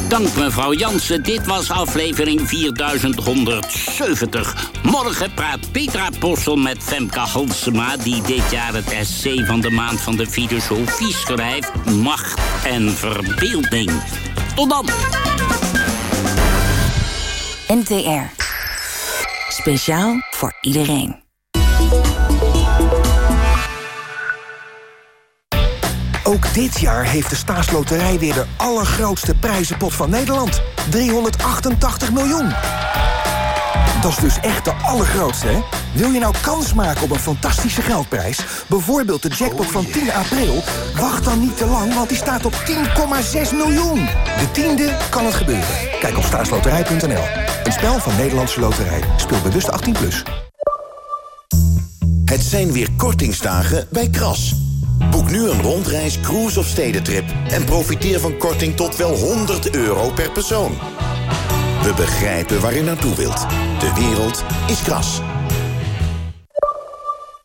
[SPEAKER 5] Dank mevrouw Jansen. Dit was aflevering 4170. Morgen praat Petra Possel met Femke Halsema... die dit jaar het essay van de maand van de filosofie schrijft... Macht en verbeelding. Tot dan.
[SPEAKER 6] NTR. Speciaal voor iedereen.
[SPEAKER 7] Ook dit jaar heeft de staatsloterij weer de allergrootste prijzenpot van Nederland. 388 miljoen. Dat is dus echt de allergrootste, hè? Wil je nou kans maken op een fantastische geldprijs? Bijvoorbeeld de jackpot van 10 april? Wacht dan niet te lang, want die staat op 10,6 miljoen. De tiende kan het gebeuren. Kijk op staatsloterij.nl. Een spel van Nederlandse Loterij. Speel bewust 18+. Plus.
[SPEAKER 8] Het zijn weer kortingsdagen bij Kras. Boek nu een rondreis, cruise of stedentrip... en profiteer van korting tot wel 100 euro per persoon. We begrijpen waar u naartoe wilt. De wereld is Kras.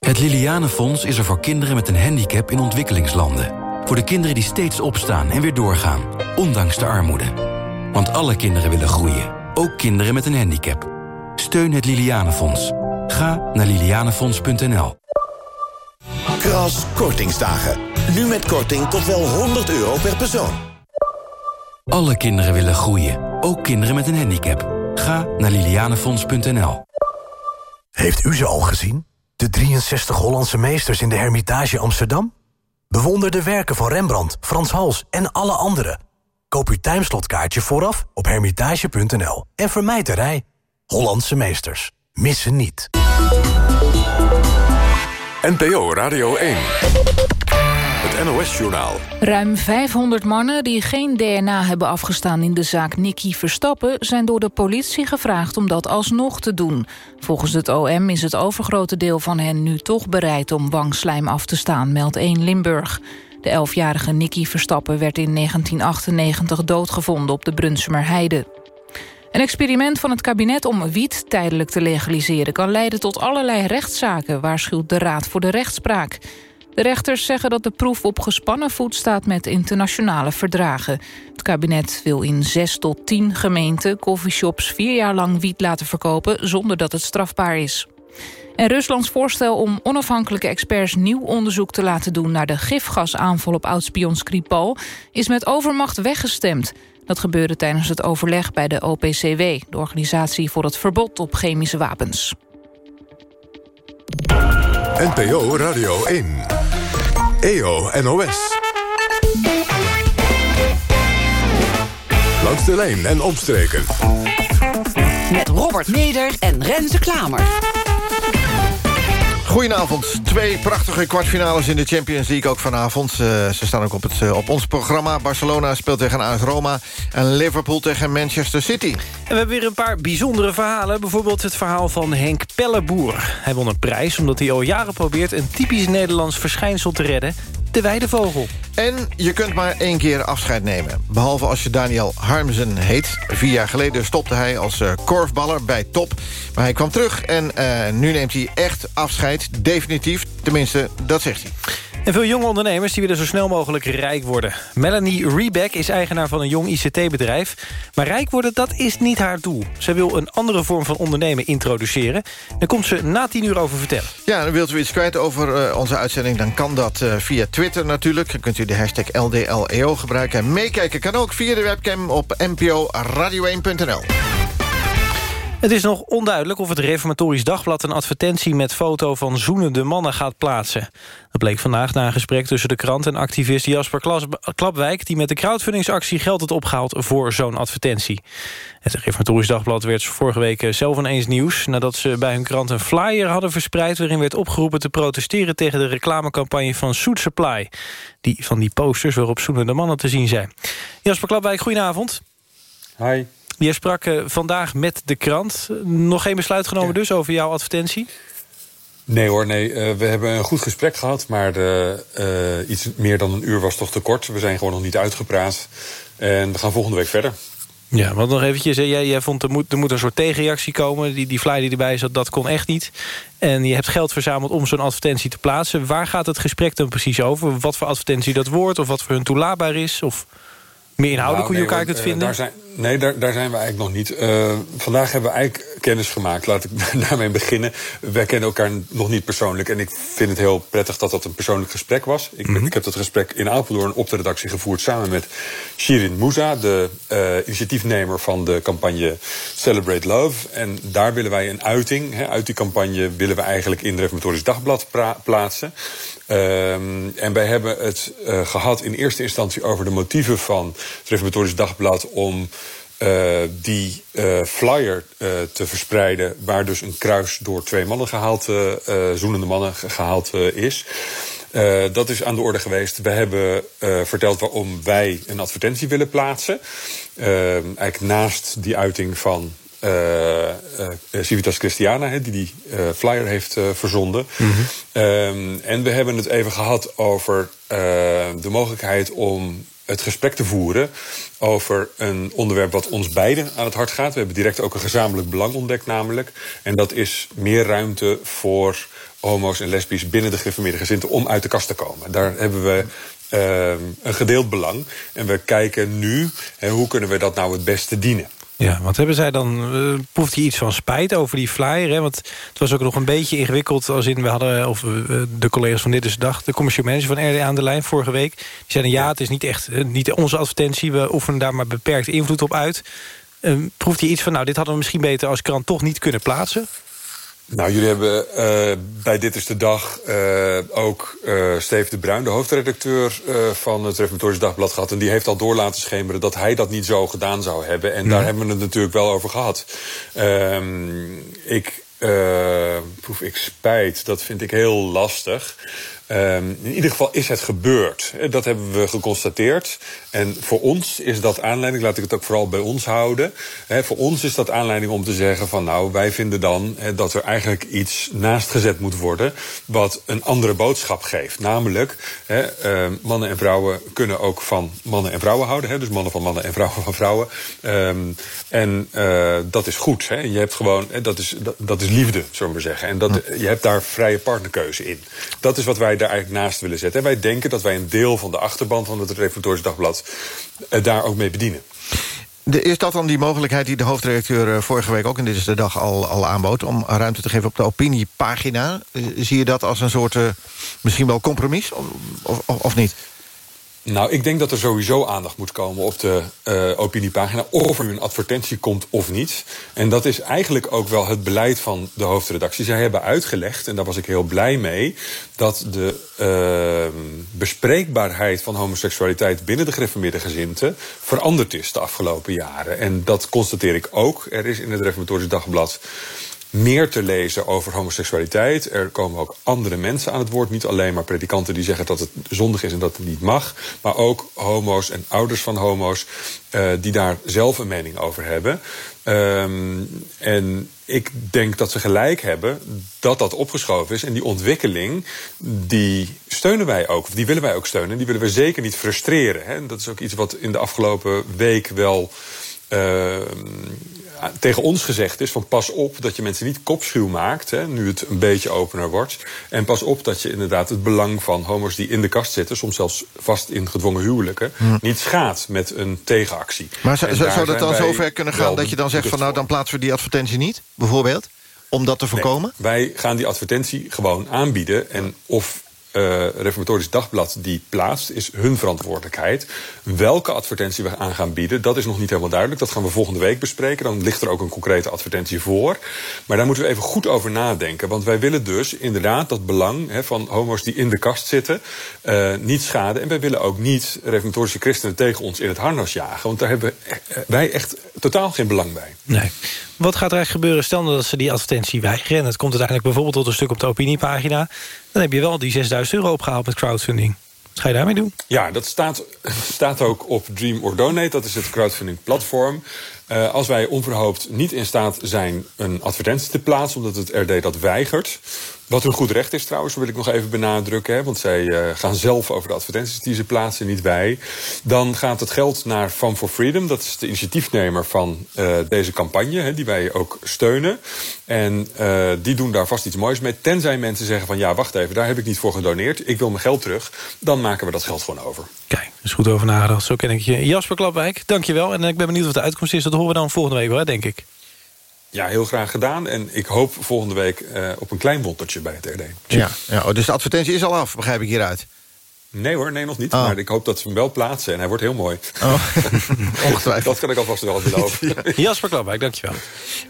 [SPEAKER 9] Het Lilianenfonds is er voor kinderen met een handicap in ontwikkelingslanden. Voor de kinderen die steeds opstaan en weer doorgaan, ondanks de armoede. Want alle kinderen willen groeien, ook kinderen met een handicap. Steun het Lilianenfonds. Ga naar lilianenfonds.nl.
[SPEAKER 8] Kras kortingsdagen. Nu met korting tot wel 100 euro per persoon.
[SPEAKER 9] Alle kinderen willen groeien, ook kinderen met een handicap. Ga naar lilianefonds.nl.
[SPEAKER 10] Heeft u ze al gezien? De 63 Hollandse meesters in de Hermitage Amsterdam? Bewonder de werken van Rembrandt, Frans Hals en alle anderen. Koop uw timeslotkaartje vooraf op hermitage.nl. En vermijd de rij. Hollandse meesters. Missen niet.
[SPEAKER 11] NPO Radio 1. NOS-journaal.
[SPEAKER 1] Ruim 500 mannen die geen DNA hebben afgestaan in de zaak Nicky Verstappen... zijn door de politie gevraagd om dat alsnog te doen. Volgens het OM is het overgrote deel van hen nu toch bereid om wangslijm af te staan, meldt 1 Limburg. De 11-jarige Nicky Verstappen werd in 1998 doodgevonden op de Brunsumer Heide. Een experiment van het kabinet om wiet tijdelijk te legaliseren... kan leiden tot allerlei rechtszaken, waarschuwt de Raad voor de Rechtspraak. De rechters zeggen dat de proef op gespannen voet staat met internationale verdragen. Het kabinet wil in zes tot tien gemeenten coffeeshops vier jaar lang wiet laten verkopen zonder dat het strafbaar is. En Ruslands voorstel om onafhankelijke experts nieuw onderzoek te laten doen naar de gifgasaanval op oudspion Skripal is met overmacht weggestemd. Dat gebeurde tijdens het overleg bij de OPCW, de Organisatie voor het Verbod op Chemische Wapens.
[SPEAKER 11] NPO Radio 1. EO NOS. Langs de lijn en omstreken.
[SPEAKER 12] Met Robert Meder en Renze Klamer.
[SPEAKER 13] Goedenavond. Twee prachtige kwartfinales in de Champions League ook vanavond. Uh, ze staan ook op, het, uh, op ons programma. Barcelona speelt tegen AS Roma en Liverpool tegen Manchester City. En
[SPEAKER 14] we hebben weer een paar bijzondere verhalen. Bijvoorbeeld het verhaal van Henk Pelleboer. Hij won een prijs omdat hij al jaren probeert... een typisch Nederlands verschijnsel te redden de weidevogel.
[SPEAKER 13] En je kunt maar één keer afscheid nemen. Behalve als je Daniel Harmsen heet. Vier jaar geleden stopte hij als uh, korfballer bij Top. Maar hij kwam terug en uh, nu neemt hij echt afscheid. Definitief. Tenminste, dat zegt hij.
[SPEAKER 14] En veel jonge ondernemers die willen zo snel mogelijk rijk worden. Melanie Rebeck is eigenaar van een jong ICT-bedrijf. Maar rijk worden, dat is niet haar doel. Ze wil een andere vorm van ondernemen introduceren. Daar komt ze na tien uur over vertellen.
[SPEAKER 13] Ja, en wilt u iets kwijt over uh, onze uitzending... dan kan dat uh, via Twitter natuurlijk. Dan kunt u de hashtag LDLEO gebruiken. En meekijken kan ook via de webcam op nporadio1.nl.
[SPEAKER 14] Het is nog onduidelijk of het Reformatorisch Dagblad... een advertentie met foto van zoenende mannen gaat plaatsen. Dat bleek vandaag na een gesprek tussen de krant en activist Jasper Klapwijk... die met de crowdfundingsactie geld had opgehaald voor zo'n advertentie. Het Reformatorisch Dagblad werd vorige week zelf ineens nieuws... nadat ze bij hun krant een flyer hadden verspreid... waarin werd opgeroepen te protesteren tegen de reclamecampagne van Soet Supply. Die van die posters waarop zoenende mannen te zien zijn. Jasper Klapwijk, goedenavond.
[SPEAKER 15] Hi.
[SPEAKER 14] Je sprak uh, vandaag met de krant. Nog geen besluit genomen ja. dus over jouw advertentie?
[SPEAKER 15] Nee hoor, nee. Uh, we hebben een goed gesprek gehad... maar de, uh, iets meer dan een uur was toch te kort. We zijn gewoon nog niet uitgepraat. En we gaan volgende week verder.
[SPEAKER 14] Ja, want nog eventjes, jij, jij vond er moet, er moet een soort tegenreactie komen. Die, die fly die erbij zat, dat kon echt niet. En je hebt geld verzameld om zo'n advertentie te plaatsen. Waar gaat het gesprek dan precies over? Wat voor advertentie dat wordt? Of wat voor hun toelaatbaar is? Of meer inhoudelijk nou, nee, hoe je elkaar kunt vinden?
[SPEAKER 15] Daar zijn, nee, daar, daar zijn we eigenlijk nog niet. Uh, vandaag hebben we eigenlijk kennis gemaakt. Laat ik daarmee beginnen. Wij kennen elkaar nog niet persoonlijk. En ik vind het heel prettig dat dat een persoonlijk gesprek was. Ik, mm -hmm. ik heb dat gesprek in Apeldoorn op de redactie gevoerd... samen met Shirin Moussa, de uh, initiatiefnemer van de campagne Celebrate Love. En daar willen wij een uiting. Hè, uit die campagne willen we eigenlijk in het Reformatorisch Dagblad plaatsen. Um, en wij hebben het uh, gehad in eerste instantie over de motieven van het Reformatorisch Dagblad om uh, die uh, flyer te verspreiden, waar dus een kruis door twee mannen gehaald, zoenende mannen gehaald is. Dat is aan de orde geweest. We hebben verteld waarom wij een advertentie willen plaatsen. Uh, eigenlijk naast die uiting van Civitas Christiana, he, die die flyer heeft verzonden. Mm -hmm. um, en we hebben het even gehad over de mogelijkheid om het gesprek te voeren over een onderwerp wat ons beiden aan het hart gaat. We hebben direct ook een gezamenlijk belang ontdekt namelijk. En dat is meer ruimte voor homo's en lesbisch binnen de gereformeerde gezinten om uit de kast te komen. Daar hebben we uh, een gedeeld belang. En we kijken nu, hè, hoe kunnen we dat nou het beste dienen.
[SPEAKER 14] Ja, wat hebben zij dan? Uh, proeft hij iets van spijt over die flyer? Hè? Want het was ook nog een beetje ingewikkeld. Als in, we hadden, of uh, de collega's van Dit is de Dag... de commercieel manager van RD aan de lijn vorige week... die zeiden ja, het is niet echt uh, niet onze advertentie. We oefenen daar maar beperkt invloed op uit. Uh, proeft hij iets van, nou, dit hadden we misschien beter als krant toch niet kunnen plaatsen?
[SPEAKER 15] Nou, jullie hebben uh, bij Dit is de Dag uh, ook uh, Steve de Bruin... de hoofdredacteur van het Reformatorisch Dagblad gehad... en die heeft al door laten schemeren dat hij dat niet zo gedaan zou hebben. En daar hebben we het natuurlijk wel over gehad. Ehm, ik proef ik spijt, dat vind ik heel lastig... Um, in ieder geval is het gebeurd. Dat hebben we geconstateerd. En voor ons is dat aanleiding, laat ik het ook vooral bij ons houden. He, voor ons is dat aanleiding om te zeggen van nou, wij vinden dan he, dat er eigenlijk iets naast gezet moet worden. wat een andere boodschap geeft. Namelijk, he, uh, mannen en vrouwen kunnen ook van mannen en vrouwen houden. dus mannen van mannen en vrouwen van vrouwen. Um, en uh, dat is goed. Je hebt gewoon, dat is, dat, dat, is liefde, zullen we maar zeggen. En dat, je hebt daar vrije partnerkeuze in. Dat is wat wij daar eigenlijk naast willen zetten. En wij denken dat wij een deel van de achterban van het Reformatorisch Dagblad uh, daar ook mee bedienen.
[SPEAKER 13] De, is dat dan die mogelijkheid die de hoofdredacteur uh, vorige week ook... in Dit is de Dag al, al aanbood, om ruimte te geven op de opiniepagina? Uh, zie je dat als een soort, misschien wel compromis, of, of niet?
[SPEAKER 15] Nou, ik denk dat er sowieso aandacht moet komen op de uh, opiniepagina... of er een advertentie komt of niet. En dat is eigenlijk ook wel het beleid van de hoofdredactie. Zij hebben uitgelegd, en daar was ik heel blij mee... dat de uh, bespreekbaarheid van homoseksualiteit... binnen de gereformeerde gezinten veranderd is de afgelopen jaren. En dat constateer ik ook. Er is in het Reformatorisch Dagblad meer te lezen over homoseksualiteit. Er komen ook andere mensen aan het woord. Niet alleen maar predikanten die zeggen dat het zondig is en dat het niet mag. Maar ook homo's en ouders van homo's uh, die daar zelf een mening over hebben. Um, en ik denk dat ze gelijk hebben dat dat opgeschoven is. En die ontwikkeling, die steunen wij ook. Of die willen wij ook steunen. Die willen we zeker niet frustreren. Hè. Dat is ook iets wat in de afgelopen week wel... Uh, tegen ons gezegd is van pas op dat je mensen niet kopschuw maakt... Hè, nu het een beetje opener wordt. En pas op dat je inderdaad het belang van homo's die in de kast zitten... soms zelfs vast in gedwongen huwelijken... Hm. niet schaadt met een tegenactie.
[SPEAKER 13] Maar zou, zou dat dan zover kunnen gaan dat je dan zegt... van nou dan plaatsen we die advertentie niet, bijvoorbeeld? Om dat te voorkomen?
[SPEAKER 15] Nee, wij gaan die advertentie gewoon aanbieden. En of uh, Reformatorisch Dagblad die plaatst, is hun verantwoordelijkheid. Welke advertentie we aan gaan bieden, dat is nog niet helemaal duidelijk. Dat gaan we volgende week bespreken. Dan ligt er ook een concrete advertentie voor. Maar daar moeten we even goed over nadenken. Want wij willen dus inderdaad dat belang van homo's die in de kast zitten uh, niet schaden. En wij willen ook niet reformatorische christenen tegen ons in het harnas jagen. Want daar hebben wij echt totaal geen belang bij.
[SPEAKER 14] Nee. Wat gaat er eigenlijk gebeuren? Stel dat ze die advertentie weigeren... en het komt uiteindelijk bijvoorbeeld tot een stuk op de opiniepagina... dan heb je wel die 6000 euro opgehaald met crowdfunding. Wat ga je daarmee doen?
[SPEAKER 15] Ja, dat staat, staat ook op Dream or Donate. Dat is het crowdfunding platform. Uh, als wij onverhoopt niet in staat zijn een advertentie te plaatsen... omdat het RD dat weigert... Wat hun goed recht is trouwens, wil ik nog even benadrukken. Hè, want zij uh, gaan zelf over de advertenties die ze plaatsen, niet wij. Dan gaat het geld naar Fun for Freedom. Dat is de initiatiefnemer van uh, deze campagne, hè, die wij ook steunen. En uh, die doen daar vast iets moois mee. Tenzij mensen zeggen van ja, wacht even, daar heb ik niet voor gedoneerd. Ik wil mijn geld terug. Dan maken we dat geld gewoon over.
[SPEAKER 14] Kijk, is goed over nagedacht. Zo ken ik je. Jasper Klapwijk, dankjewel. En ik ben benieuwd wat de uitkomst is. Dat horen we dan volgende week wel, denk ik.
[SPEAKER 15] Ja, heel graag gedaan. En ik hoop volgende week uh, op een klein wondertje bij het RD.
[SPEAKER 13] Ja, ja, oh, dus de advertentie is al af, begrijp ik hieruit.
[SPEAKER 15] Nee hoor, nee nog niet. Oh. Maar ik hoop dat ze hem wel plaatsen. En hij wordt heel mooi.
[SPEAKER 13] Oh. Ongetwijfeld.
[SPEAKER 15] dat kan ik alvast wel beloven.
[SPEAKER 14] ja. Jasper Klapwijk, dankjewel.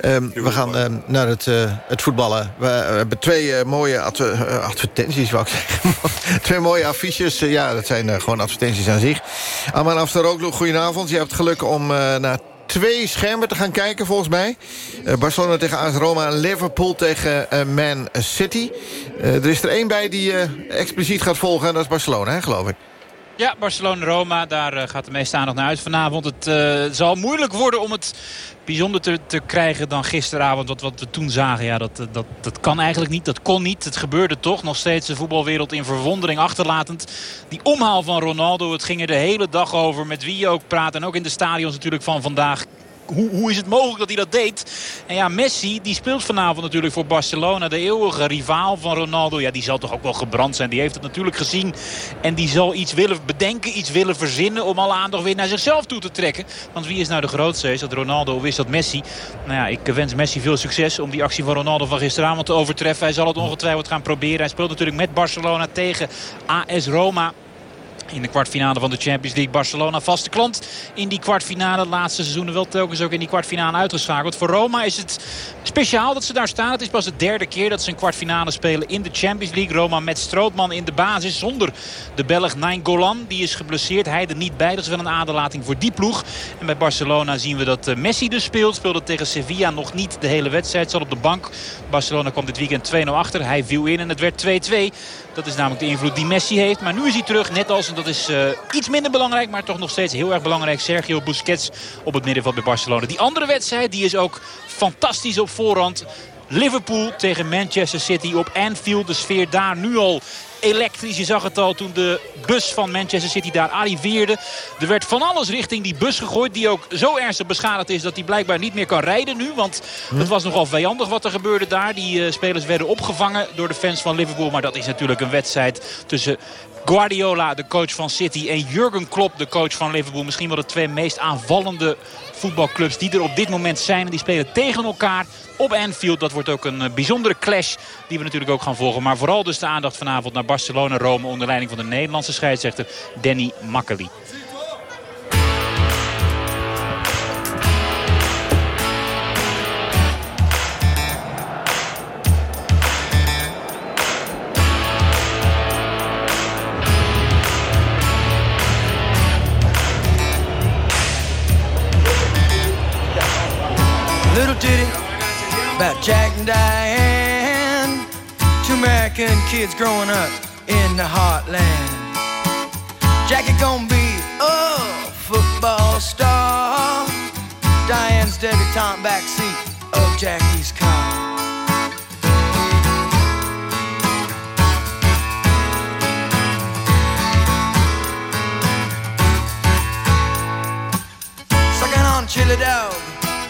[SPEAKER 13] Um, we gaan um, naar het, uh, het voetballen. We, we hebben twee uh, mooie adver uh, advertenties, wou ik zeggen. twee mooie affiches. ja, dat zijn gewoon advertenties aan zich. Aman Afteroglu, goedenavond. Je hebt het geluk om naar twee schermen te gaan kijken, volgens mij. Uh, Barcelona tegen AS Roma en Liverpool tegen uh, Man City. Uh, er is er één bij die expliciet gaat volgen en dat is Barcelona, hè, geloof ik.
[SPEAKER 16] Ja, Barcelona-Roma, daar gaat de meeste aandacht naar uit vanavond. Het uh, zal moeilijk worden om het bijzonder te, te krijgen dan gisteravond. Wat, wat we toen zagen, ja, dat, dat, dat kan eigenlijk niet. Dat kon niet. Het gebeurde toch. Nog steeds de voetbalwereld in verwondering achterlatend. Die omhaal van Ronaldo, het ging er de hele dag over. Met wie je ook praat. En ook in de stadions natuurlijk van vandaag hoe, hoe, is het mogelijk dat hij dat deed? En ja, Messi die speelt vanavond natuurlijk voor Barcelona. De eeuwige rivaal van Ronaldo. Ja, die zal toch ook wel gebrand zijn. Die heeft het natuurlijk gezien. En die zal iets willen bedenken, iets willen verzinnen... om alle aandacht weer naar zichzelf toe te trekken. Want wie is nou de grootste? Is dat Ronaldo of is dat Messi? Nou ja, ik wens Messi veel succes om die actie van Ronaldo van gisteravond te overtreffen. Hij zal het ongetwijfeld gaan proberen. Hij speelt natuurlijk met Barcelona tegen AS Roma. In de kwartfinale van de Champions League. Barcelona vaste klant in die kwartfinale. Laatste seizoenen wel telkens ook in die kwartfinale uitgeschakeld. Voor Roma is het speciaal dat ze daar staan. Het is pas de derde keer dat ze een kwartfinale spelen in de Champions League. Roma met Strootman in de basis zonder de Belg Golan. Die is geblesseerd. Hij er niet bij. Dat is wel een aderlating voor die ploeg. En bij Barcelona zien we dat eh, Messi dus speelt. Speelde tegen Sevilla nog niet de hele wedstrijd. Zat op de bank. Barcelona kwam dit weekend 2-0 achter. Hij viel in en het werd 2-2. Dat is namelijk de invloed die Messi heeft. Maar nu is hij terug. Net als, en dat is uh, iets minder belangrijk, maar toch nog steeds heel erg belangrijk. Sergio Busquets op het middenveld bij Barcelona. Die andere wedstrijd die is ook fantastisch op voorhand. Liverpool tegen Manchester City op Anfield. De sfeer daar nu al elektrisch. Je zag het al toen de bus van Manchester City daar arriveerde. Er werd van alles richting die bus gegooid. Die ook zo ernstig beschadigd is dat hij blijkbaar niet meer kan rijden nu. Want het was nogal vijandig wat er gebeurde daar. Die uh, spelers werden opgevangen door de fans van Liverpool. Maar dat is natuurlijk een wedstrijd tussen Guardiola, de coach van City, en Jurgen Klopp, de coach van Liverpool. Misschien wel de twee meest aanvallende voetbalclubs die er op dit moment zijn. En die spelen tegen elkaar op Anfield. Dat wordt ook een eh, bijzondere clash die we natuurlijk ook gaan volgen. Maar vooral dus de aandacht vanavond naar Barcelona-Rome... onder leiding van de Nederlandse scheidsrechter Danny Makkely.
[SPEAKER 17] About Jack and Diane, two American kids growing up in the heartland. Jackie gonna be a football star. Diane's debutante backseat of Jackie's car. Sucking on chili dog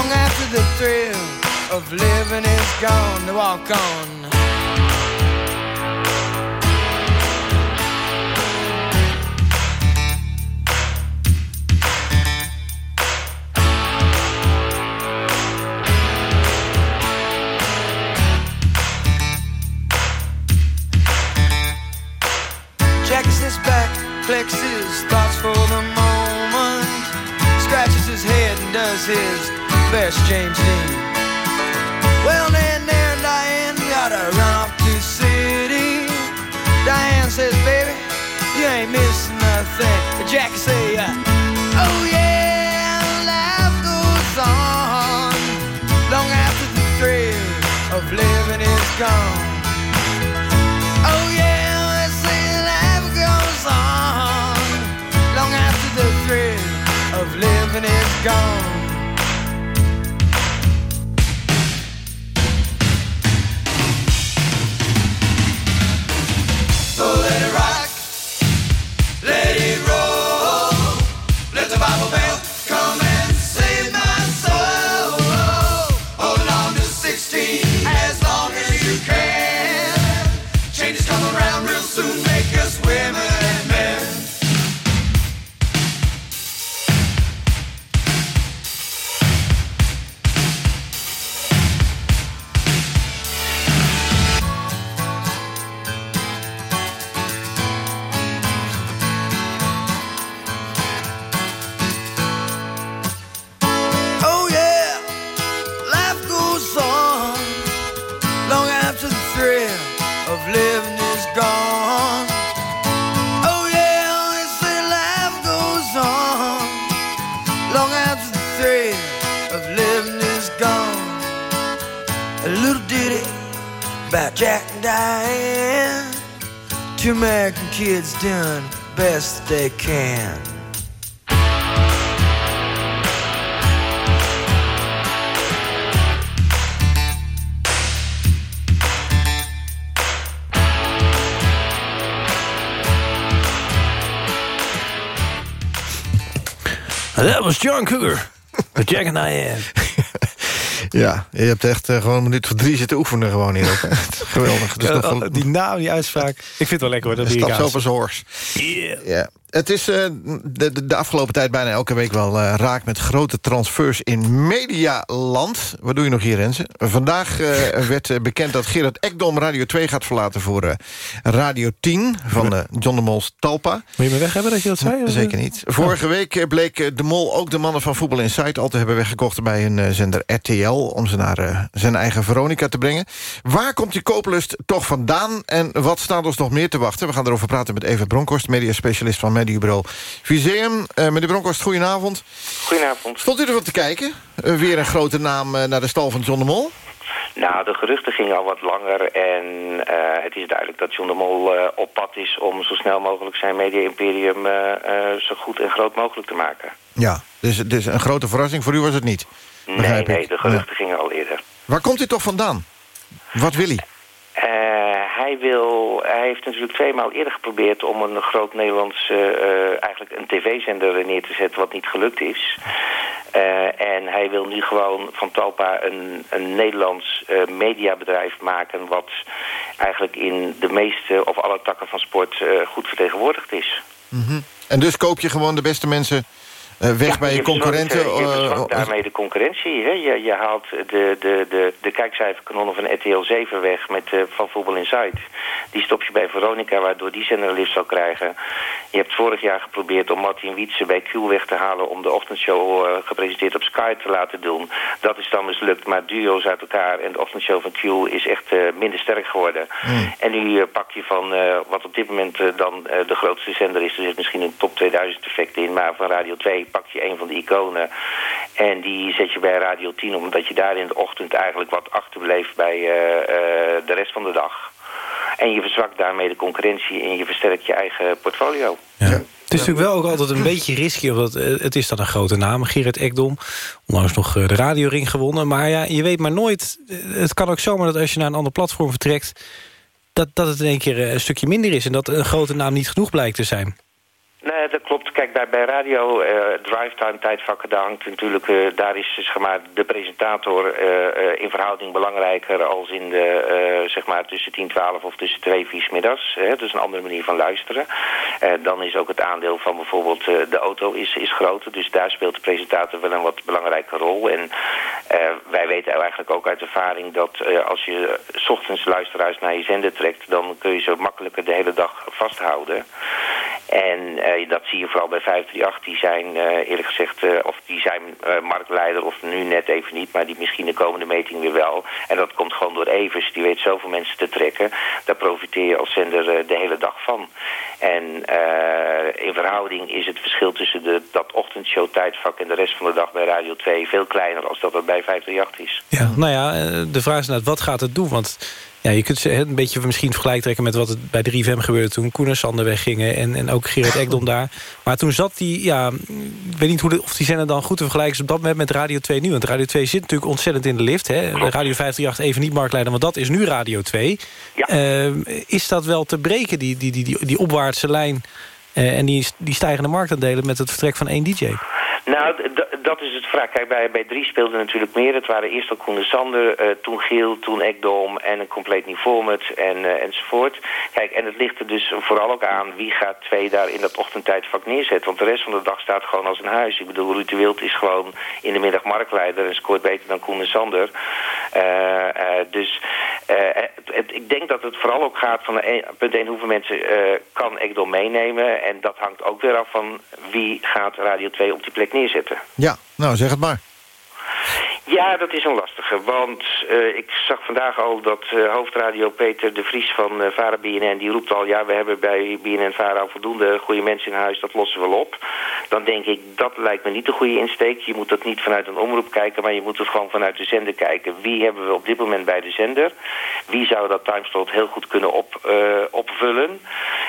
[SPEAKER 17] long after the thrill of living is gone. To walk on. Jackie sits back, collects his thoughts for the moment, scratches his head and does his best James Dean. Well, then there, Diane, gotta run off to city. Diane says, baby, you ain't missing nothing. But Jackie say, uh, oh yeah, life goes on long after the thrill of living is gone. Oh yeah, they say life goes on long after the thrill of living is gone. they can.
[SPEAKER 14] Nou, dat was John Cougar. Met Jack and I
[SPEAKER 13] Ja, je hebt echt eh, gewoon een minuut of drie zitten oefenen gewoon hier. Geweldig. Dus
[SPEAKER 14] ja,
[SPEAKER 13] nog...
[SPEAKER 14] Die naam, die uitspraak. Ik vind het wel lekker hoor. Dat
[SPEAKER 13] Stap zo van zijn horse. Yeah. yeah. Het is eh, de, de, afgelopen tijd bijna elke week wel eh, raak met grote transfers in medialand. Wat doe je nog hier, Renze? Vandaag eh, werd bekend dat Gerard Ekdom Radio 2 gaat verlaten voor Radio 10 van John de Mol's Talpa.
[SPEAKER 14] Moet je me weg hebben dat je dat zei? of?
[SPEAKER 13] Zeker niet. Vorige week eh, bleek de Mol ook de mannen van Voetbal Insight... al te hebben weggekocht bij een eh, zender RTL... om ze naar zijn eigen Veronica te brengen. Waar komt die kooplust toch vandaan? En wat staat ons nog meer te wachten? We gaan erover praten met Eva Bronkhorst... mediaspecialist van Mediabureau Viseum. Eh meneer Bronkhorst, goedenavond.
[SPEAKER 18] Goedenavond.
[SPEAKER 13] Stond u ervan te kijken? Eh, weer een grote naam eh, naar de stal van John de Mol?
[SPEAKER 18] Nou, de geruchten gingen al wat langer en het is duidelijk dat John de Mol op pad is om zo snel mogelijk zijn media-imperium zo goed en groot mogelijk te maken.
[SPEAKER 13] Ja, dus, dus een grote verrassing. Voor u was het niet.
[SPEAKER 18] Nee, nee, de geruchten gingen al eerder.
[SPEAKER 13] Waar komt u toch vandaan? Wat wil hij?
[SPEAKER 18] Eh, hij, wil, hij heeft natuurlijk tweemaal eerder geprobeerd om een groot Nederlands, eh, eigenlijk een tv-zender neer te zetten wat niet gelukt is. Eh, en hij wil nu gewoon van Talpa een, een Nederlands mediabedrijf maken wat eigenlijk in de meeste of alle takken van sport goed vertegenwoordigd is.
[SPEAKER 13] Mhm. En dus koop je gewoon de beste mensen eh, weg bij je,
[SPEAKER 18] je
[SPEAKER 13] concurrenten?
[SPEAKER 18] verzwakt, eh, Je verzwakt
[SPEAKER 13] eh,
[SPEAKER 18] daarmee de concurrentie. Hè? Je, je haalt de, de, de, de kijkcijferkanonnen van RTL 7 weg met, eh, van Voetbal Insight. Die stop je bij Veronica, waardoor die zender een lift zal krijgen. Je hebt vorig jaar geprobeerd om Martin Wietse bij Q weg te halen... om de ochtendshow gepresenteerd op Sky te laten doen. Dat is dan mislukt, maar duo's uit elkaar... en de ochtendshow van Q is echt minder sterk geworden. En nu pak je van wat op dit moment dan de grootste zender is... er zit misschien een top 2000 effect in... maar van Radio 2 pak je een van de iconen... en die zet je bij Radio 10... omdat je daar in de ochtend eigenlijk wat achterbleef... bij eh, eh, de rest van de dag. En je verzwakt daarmee de concurrentie... en je versterkt je eigen portfolio.
[SPEAKER 14] Het is natuurlijk wel ook altijd een beetje risky. Omdat het is dan een grote naam, Gerrit Ekdom. Onlangs nog eh, de radioring gewonnen. Maar ja, je weet maar nooit. Het kan ook zomaar dat als je naar een ander platform vertrekt... dat, dat het in één keer een stukje minder is. En dat een grote naam niet genoeg blijkt te zijn.
[SPEAKER 18] Nee, dat klopt. Kijk, bij, bij radio, eh drivetime, tijdvakken, daar hangt natuurlijk, eh, daar is zeg maar, de presentator eh, in verhouding belangrijker als in de, zeg maar, tussen 10, 12 of tussen 2, 4 's middags. Hè? Is een andere manier van luisteren. Dan is ook het aandeel van bijvoorbeeld de auto is, is groter, dus daar speelt de presentator wel een wat belangrijke rol. En wij weten eigenlijk ook uit ervaring dat als je 's ochtends luisteraars naar je zender trekt, dan kun je ze makkelijker de hele dag vasthouden. En eh, dat zie je vooral bij 538. Die zijn eh, eerlijk gezegd, eh, of die zijn marktleider of nu net even niet, maar die misschien de komende meting weer wel. En dat komt gewoon door Evers. Die weet zoveel mensen te trekken. Daar profiteer je als zender de hele dag van. En in verhouding is het verschil tussen de, dat ochtendshow tijdvak en de rest van de dag bij Radio 2 veel kleiner als dat het bij 538 is.
[SPEAKER 14] Ja, nou ja, de vraag is inderdaad, wat gaat het doen? Want ja, je kunt ze een beetje misschien vergelijk trekken... met wat het bij 3FM gebeurde toen Koen en Sander weggingen... en, en ook Gerard Ekdom daar. Maar toen zat die, ja, ik weet niet hoe de, of die zender dan goed te vergelijken is... op dat moment met Radio 2 nu. Want Radio 2 zit natuurlijk ontzettend in de lift. Hè? Radio 538 even niet marktleider, want dat is nu Radio 2. Eh, is dat wel te breken, die, die, die, die, die opwaartse lijn... eh, en die, die stijgende marktaandelen met het vertrek van één DJ?
[SPEAKER 18] Nou, dat is het vraag. Kijk, bij, bij drie speelde natuurlijk meer. Het waren eerst al Koen de Sander, eh, toen Giel, toen Ekdom en een compleet format en, eh, enzovoort. Kijk, en het ligt er dus vooral ook aan wie gaat twee daar in dat ochtendtijdvak neerzetten. Want de rest van de dag staat gewoon als een huis. Ik bedoel, Ruud de Wild is gewoon in de middag marktleider en scoort beter dan Koen de Sander. Eh, dus ik denk dat het vooral ook gaat van eh, punt 1, hoeveel mensen kan Ekdom meenemen. En dat hangt ook weer af van wie gaat Radio 2 op die plek neerzetten.
[SPEAKER 13] Ja, nou zeg het maar.
[SPEAKER 18] Ja, dat is een lastige. Want eh, ik zag vandaag al dat eh, hoofdradio Peter de Vries van eh Vara BNN... die roept al, ja, we hebben bij BNN Vara voldoende goede mensen in huis... dat lossen we op. Dan denk ik, dat lijkt me niet de goede insteek. Je moet dat niet vanuit een omroep kijken... maar je moet het gewoon vanuit de zender kijken. Wie hebben we op dit moment bij de zender? Wie zou dat timeslot heel goed kunnen op, eh, opvullen?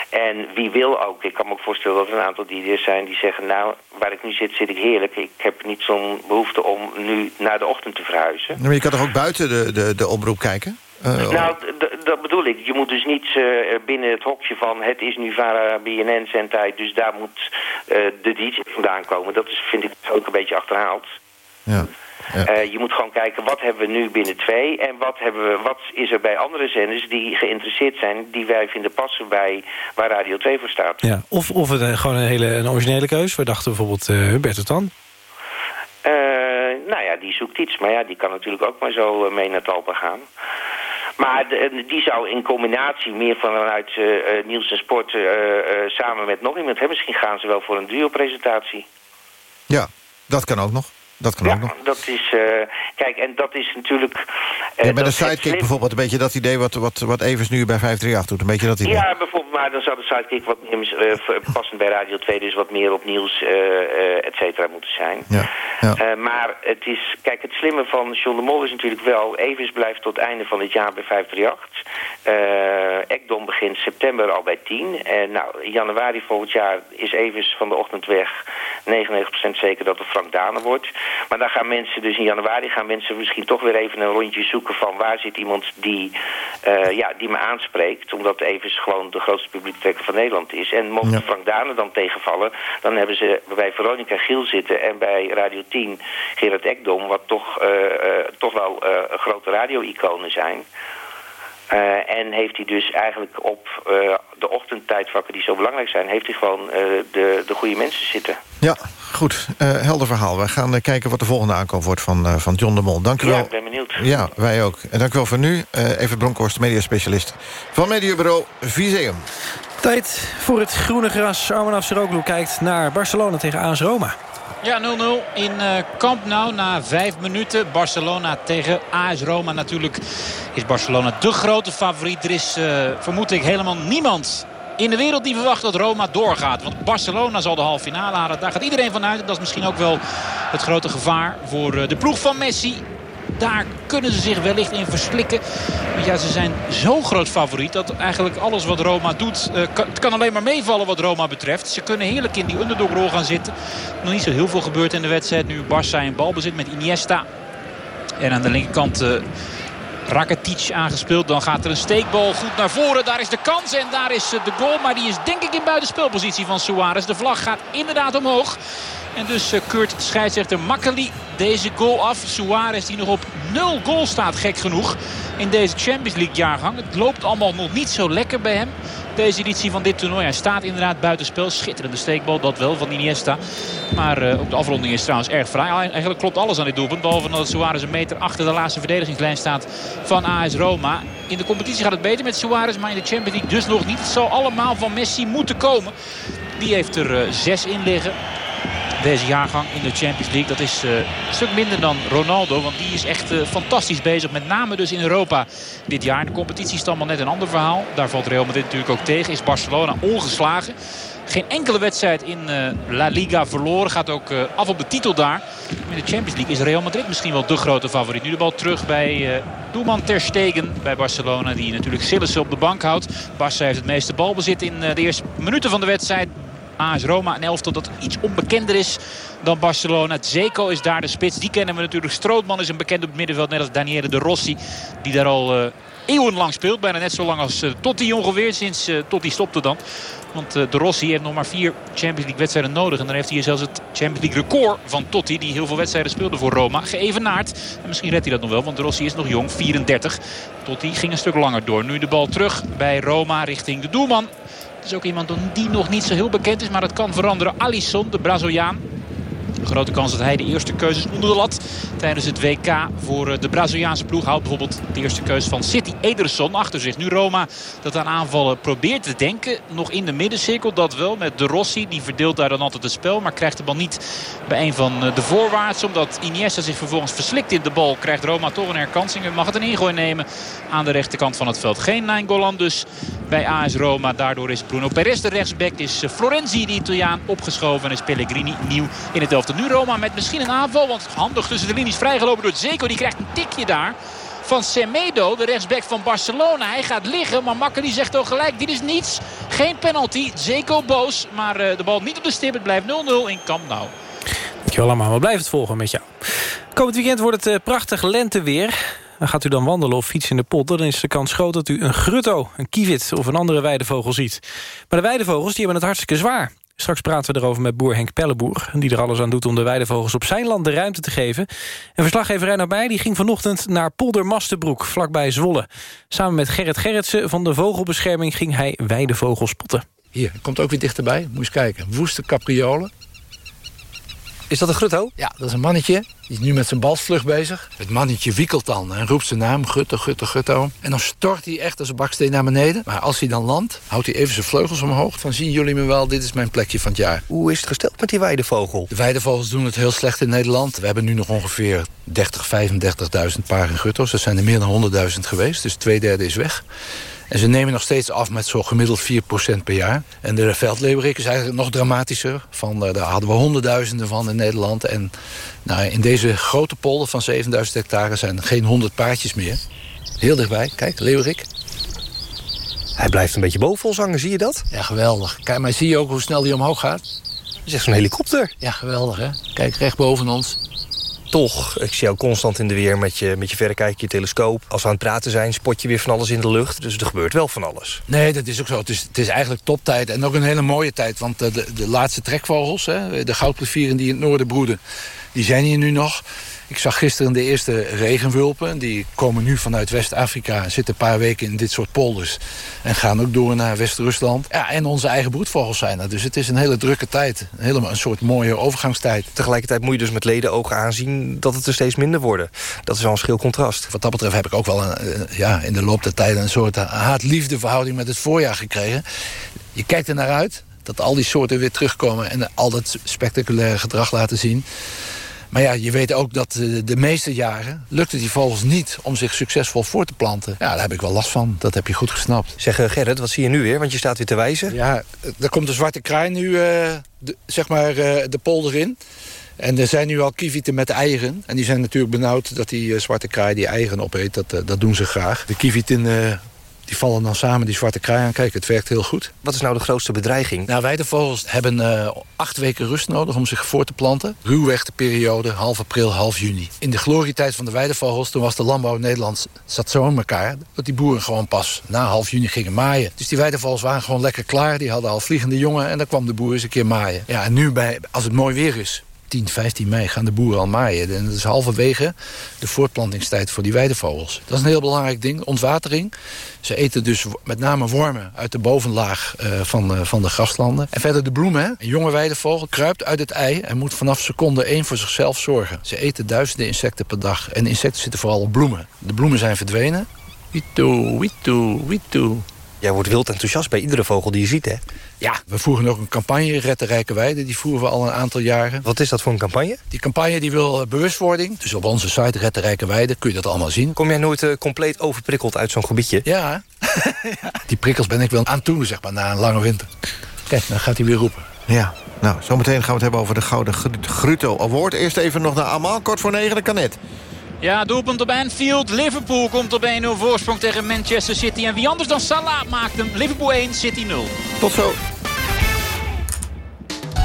[SPEAKER 18] En wie wil ook? Ik kan me ook voorstellen dat er een aantal DJ's zijn die zeggen... nou, waar ik nu zit, zit ik heerlijk. Ik heb niet zo'n behoefte om nu naar de ochtend te verhuizen.
[SPEAKER 13] Maar je kan toch ook buiten de, de, de oproep kijken? Eh,
[SPEAKER 18] Nou, dat bedoel ik. Je moet dus niet eh, binnen het hokje van... het is nu VARA BNN zendtijd, dus daar moet eh, de DJ vandaan komen. Dat is, vind ik ook een beetje achterhaald.
[SPEAKER 13] Ja.
[SPEAKER 18] Eh, je moet gewoon kijken, wat hebben we nu binnen twee... en wat, hebben we, wat is er bij andere zenders die geïnteresseerd zijn... die wij vinden passen bij waar Radio 2 voor staat.
[SPEAKER 14] Ja. Of, of een, gewoon een hele een originele keus. We dachten bijvoorbeeld uh, Hubert het dan.
[SPEAKER 18] Uh, nou ja, die zoekt iets. Maar ja, die kan natuurlijk ook maar zo mee naar Talpa gaan. Maar die zou in combinatie meer vanuit uh, Niels en Sport uh, samen met nog iemand... Hè, misschien gaan ze wel voor een duo-presentatie.
[SPEAKER 13] Ja, dat kan ook nog. Dat kan
[SPEAKER 18] ja,
[SPEAKER 13] ook nog.
[SPEAKER 18] dat is... Uh, kijk, en dat is natuurlijk...
[SPEAKER 13] Uh, ja, met een sidekick bijvoorbeeld, een beetje dat idee wat, wat, wat Evers nu bij 538 doet. Een beetje dat idee.
[SPEAKER 18] Ja, bijvoorbeeld, maar dan zou de sidekick wat meer uh, passend bij Radio 2... dus wat meer op nieuws, et cetera, moeten zijn.
[SPEAKER 13] Ja, ja.
[SPEAKER 18] maar het is... Kijk, het slimme van John de Mol is natuurlijk wel... Evers blijft tot einde van het jaar bij 538. Ekdom begint september al bij 10. En nou, januari volgend jaar is Evers van de ochtend weg. 99% zeker dat het Frank Dane wordt... Maar dan gaan mensen dus in januari gaan mensen misschien toch weer even een rondje zoeken van waar zit iemand die, uh, ja, die me aanspreekt. Omdat even gewoon de grootste publiektrekker van Nederland is. En mocht ja. Frank Dane dan tegenvallen, dan hebben ze bij Veronica Giel zitten en bij Radio 10 Gerard Ekdom, wat toch, uh, uh, toch wel grote radio-iconen zijn. Uh, en heeft hij dus eigenlijk op uh, de ochtendtijdvakken die zo belangrijk zijn... heeft hij gewoon uh, de, de goede mensen zitten.
[SPEAKER 13] Ja, goed. helder verhaal. We gaan kijken wat de volgende aankoop wordt van, van John de Mol. Dank u
[SPEAKER 18] ja,
[SPEAKER 13] wel.
[SPEAKER 18] ik ben benieuwd.
[SPEAKER 13] Ja, wij ook. En dank u wel voor nu. even Bronkhorst, mediaspecialist van Mediabureau Viseum.
[SPEAKER 14] Tijd voor het groene gras. Arman Afseroglu kijkt naar Barcelona tegen AS Roma.
[SPEAKER 16] Ja, 0-0 in uh, Camp Nou na vijf minuten. Barcelona tegen AS Roma. Natuurlijk is Barcelona de grote favoriet. Er is, uh, vermoed ik, helemaal niemand in de wereld die verwacht dat Roma doorgaat. Want Barcelona zal de halve finale halen. Daar gaat iedereen van uit. En dat is misschien ook wel het grote gevaar voor uh, de ploeg van Messi. Daar kunnen ze zich wellicht in verslikken. Want ja, ze zijn zo groot favoriet dat eigenlijk alles wat Roma doet... Kan, het kan alleen maar meevallen wat Roma betreft. Ze kunnen heerlijk in die underdogrol gaan zitten. Nog niet zo heel veel gebeurd in de wedstrijd. Nu Barça in balbezit met Iniesta. En aan de linkerkant... Uh, Rakitic aangespeeld. Dan gaat er een steekbal goed naar voren. Daar is de kans en daar is de goal. Maar die is denk ik in buitenspelpositie van Suarez. De vlag gaat inderdaad omhoog. En dus keurt scheidsrechter Makkeli deze goal af. Suarez die nog op 0 goal staat, gek genoeg. In deze Champions League jaargang. Het loopt allemaal nog niet zo lekker bij hem. Deze editie van dit toernooi. Hij staat inderdaad buitenspel. Schitterende steekbal, dat wel, van Iniesta. Maar uh, ook de afronding is trouwens erg vrij. Eigenlijk klopt alles aan dit doelpunt. Behalve dat Suarez een meter achter de laatste verdedigingslijn staat van AS Roma. In de competitie gaat het beter met Suarez. Maar in de Champions League dus nog niet. Het zal allemaal van Messi moeten komen. Die heeft er uh, zes in liggen deze jaargang in de Champions League. Dat is uh, een stuk minder dan Ronaldo. Want die is echt uh, fantastisch bezig. Met name dus in Europa dit jaar. De competitie is allemaal net een ander verhaal. Daar valt Real Madrid natuurlijk ook tegen. Is Barcelona ongeslagen. Geen enkele wedstrijd in uh, La Liga verloren. Gaat ook af op de titel daar. In de Champions League is Real Madrid misschien wel de grote favoriet. Nu de bal terug bij doelman Ter Stegen bij Barcelona. Die natuurlijk Sillissen op de bank houdt. Barça heeft het meeste balbezit in de eerste minuten van de wedstrijd. AS Roma. Een elftal dat iets onbekender is dan Barcelona. Zeko is daar de spits. Die kennen we natuurlijk. Strootman is een bekend op het middenveld. Net als Daniele de Rossi. Die daar al uh, eeuwenlang speelt. Bijna net zo lang als uh, Totti ongeveer. Sinds uh, Totti stopte dan. Want de Rossi heeft nog maar vier Champions League wedstrijden nodig. En dan heeft hij hier zelfs het Champions League record van Totti. Die heel veel wedstrijden speelde voor Roma. Geëvenaard. En misschien redt hij dat nog wel. Want de Rossi is nog jong. 34. Totti ging een stuk langer door. Nu de bal terug bij Roma richting de doelman. Het is ook iemand die nog niet zo heel bekend is. Maar het kan veranderen. Alisson, de Braziliaan. Grote kans dat hij de eerste keuzes onder de lat tijdens het WK voor de Braziliaanse ploeg houdt. Bijvoorbeeld de eerste keuze van City Ederson achter zich. Nu Roma dat aan aanvallen probeert te denken. Nog in de middencirkel, dat wel. Met De Rossi, die verdeelt daar dan altijd het spel. Maar krijgt de bal niet bij een van de voorwaarts. Omdat Iniesta zich vervolgens verslikt in de bal. Krijgt Roma toch een herkansing. En mag het een ingooi nemen aan de rechterkant van het veld. Geen Nainggolan dus bij AS Roma. Daardoor is Bruno Perez de rechtsback. Is Florenzi, de Italiaan, opgeschoven. En is Pellegrini nieuw in het elftal. Nu Roma met misschien een aanval. Want handig tussen de linies vrijgelopen door Zeko. Die krijgt een tikje daar van Semedo, de rechtsback van Barcelona. Hij gaat liggen, maar Makker zegt ook gelijk, dit is niets. Geen penalty, Zeko boos, maar uh, de bal niet op de stip. Het blijft 0-0 in Camp Nou.
[SPEAKER 14] Dankjewel allemaal, we blijven het volgen met jou. Komend weekend wordt het uh, prachtig lenteweer. En gaat u dan wandelen of fietsen in de pot... dan is de kans groot dat u een grutto, een kievit of een andere weidevogel ziet. Maar de weidevogels die hebben het hartstikke zwaar. Straks praten we erover met boer Henk Pelleboer... die er alles aan doet om de weidevogels op zijn land de ruimte te geven. En verslaggever Reinoud bij die ging vanochtend naar Polder Mastenbroek... vlakbij Zwolle. Samen met Gerrit Gerritsen van de Vogelbescherming... ging hij weidevogels spotten.
[SPEAKER 19] Hier, komt ook weer dichterbij. Moet eens kijken. Woeste capriolen.
[SPEAKER 20] Is dat een grutto?
[SPEAKER 19] Ja, dat is een mannetje. Die is nu met zijn balsvlucht bezig. Het mannetje wiekelt dan en roept zijn naam. Gutto, gutto, gutto. En dan stort hij echt als een baksteen naar beneden. Maar als hij dan landt, houdt hij even zijn vleugels omhoog. Van zien jullie me wel, dit is mijn plekje van het jaar.
[SPEAKER 20] Hoe is het gesteld met die weidevogel?
[SPEAKER 19] De weidevogels doen het heel slecht in Nederland. We hebben nu nog ongeveer 30, 35.000 paren gutto's. Dat zijn er meer dan 100.000 geweest. Dus twee derde is weg. En ze nemen nog steeds af met zo'n gemiddeld 4% per jaar. En de veldleeuwerik is eigenlijk nog dramatischer. Van, uh, daar hadden we honderdduizenden van in Nederland. En nou, in deze grote polder van 7000 hectare zijn er geen 100 paardjes meer. Heel dichtbij, kijk, leeuwerik.
[SPEAKER 20] Hij blijft een beetje boven ons hangen, zie je dat?
[SPEAKER 19] Ja, geweldig. Kijk, maar zie je ook hoe snel hij omhoog gaat?
[SPEAKER 20] Dat is echt zo'n helikopter.
[SPEAKER 19] Ja, geweldig, hè? Kijk, recht boven ons
[SPEAKER 20] toch, ik zie jou constant in de weer met je, met je verrekijker, je telescoop. Als we aan het praten zijn, spot je weer van alles in de lucht. Dus er gebeurt wel van alles.
[SPEAKER 19] Nee, dat is ook zo. Het is, het is eigenlijk toptijd en ook een hele mooie tijd. Want de, de, de laatste trekvogels, hè, de goudplevieren die in het noorden broeden... die zijn hier nu nog. Ik zag gisteren de eerste regenwulpen. Die komen nu vanuit West-Afrika, zitten een paar weken in dit soort polders... en gaan ook door naar West-Rusland. Ja, en onze eigen broedvogels zijn er. Dus het is een hele drukke tijd. Helemaal een soort mooie overgangstijd.
[SPEAKER 20] Tegelijkertijd moet je dus met ledenogen aanzien dat het er steeds minder worden. Dat is wel een schil contrast.
[SPEAKER 19] Wat dat betreft heb ik ook wel een, ja, in de loop der tijden... een soort haat-liefde verhouding met het voorjaar gekregen. Je kijkt er naar uit dat al die soorten weer terugkomen... en al dat spectaculaire gedrag laten zien... Maar ja, je weet ook dat de, de meeste jaren lukt het die vogels niet om zich succesvol voor te planten. Ja, daar heb ik wel last van. Dat heb je goed gesnapt.
[SPEAKER 20] Zeg uh, Gerrit, wat zie je nu weer? Want je staat weer te wijzen.
[SPEAKER 19] Ja, er komt een zwarte kraai nu, uh, de, zeg maar, uh, de polder in. En er zijn nu al kievieten met eieren. En die zijn natuurlijk benauwd dat die zwarte kraai die eieren opeet. Dat, dat doen ze graag. De kievieten die vallen dan samen die zwarte kraai aan. Kijk, het werkt heel goed.
[SPEAKER 20] Wat is nou de grootste bedreiging?
[SPEAKER 19] Nou, weidevogels hebben uh, acht weken rust nodig om zich voor te planten. Ruwweg de periode half april, half juni. In de glorietijd van de weidevogels, toen was de landbouw in Nederland... zat zo in elkaar dat die boeren gewoon pas na half juni gingen maaien. Dus die weidevogels waren gewoon lekker klaar. Die hadden al vliegende jongen en dan kwam de boer eens een keer maaien. Ja, en nu, bij, als het mooi weer is, 10, 15 mei gaan de boeren al maaien. En dat is halverwege de voortplantingstijd voor die weidevogels. Dat is een heel belangrijk ding, ontwatering. Ze eten dus met name wormen uit de bovenlaag uh, van, uh, van de graslanden. En verder de bloemen. Hè? Een jonge weidevogel kruipt uit het ei... en moet vanaf seconde 1 voor zichzelf zorgen. Ze eten duizenden insecten per dag. En insecten zitten vooral op bloemen. De bloemen zijn verdwenen. Witu, witu, witu.
[SPEAKER 20] Jij wordt wild enthousiast bij iedere vogel die je ziet, hè?
[SPEAKER 19] Ja, we voeren ook een campagne, Red de Rijke Weide. Die voeren we al een aantal jaren.
[SPEAKER 20] Wat is dat voor een campagne?
[SPEAKER 19] Die campagne die wil bewustwording. Dus op onze site Red de Rijke Weide kun je dat allemaal zien.
[SPEAKER 20] Kom jij nooit uh, compleet overprikkeld uit zo'n gebiedje?
[SPEAKER 19] Ja. Die prikkels ben ik wel aan toe, zeg maar, na een lange winter. Kijk, dan gaat hij weer roepen.
[SPEAKER 13] Ja, nou, zometeen gaan we het hebben over de Gouden Gruto Award. Eerst even nog naar Amal, kort voor negen, de kanet.
[SPEAKER 16] Ja, doelpunt op Anfield. Liverpool komt op 1-0 voorsprong tegen Manchester City. En wie anders dan Salah maakt hem. Liverpool 1, City 0.
[SPEAKER 13] Tot zo.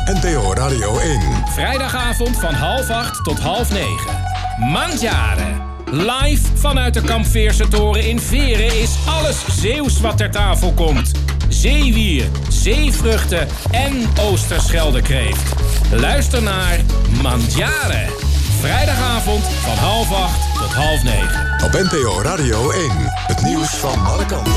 [SPEAKER 11] NPO Radio 1.
[SPEAKER 21] Vrijdagavond van half acht tot half negen. Mandjaren. Live vanuit de Kampveerse toren in Veren is alles Zeeuws wat ter tafel komt. Zeewier, zeevruchten en Oosterscheldekreeft. Luister naar Mandjaren. Vrijdagavond van half acht tot half negen.
[SPEAKER 11] Op NPO Radio 1. Het nieuws van alle kanten.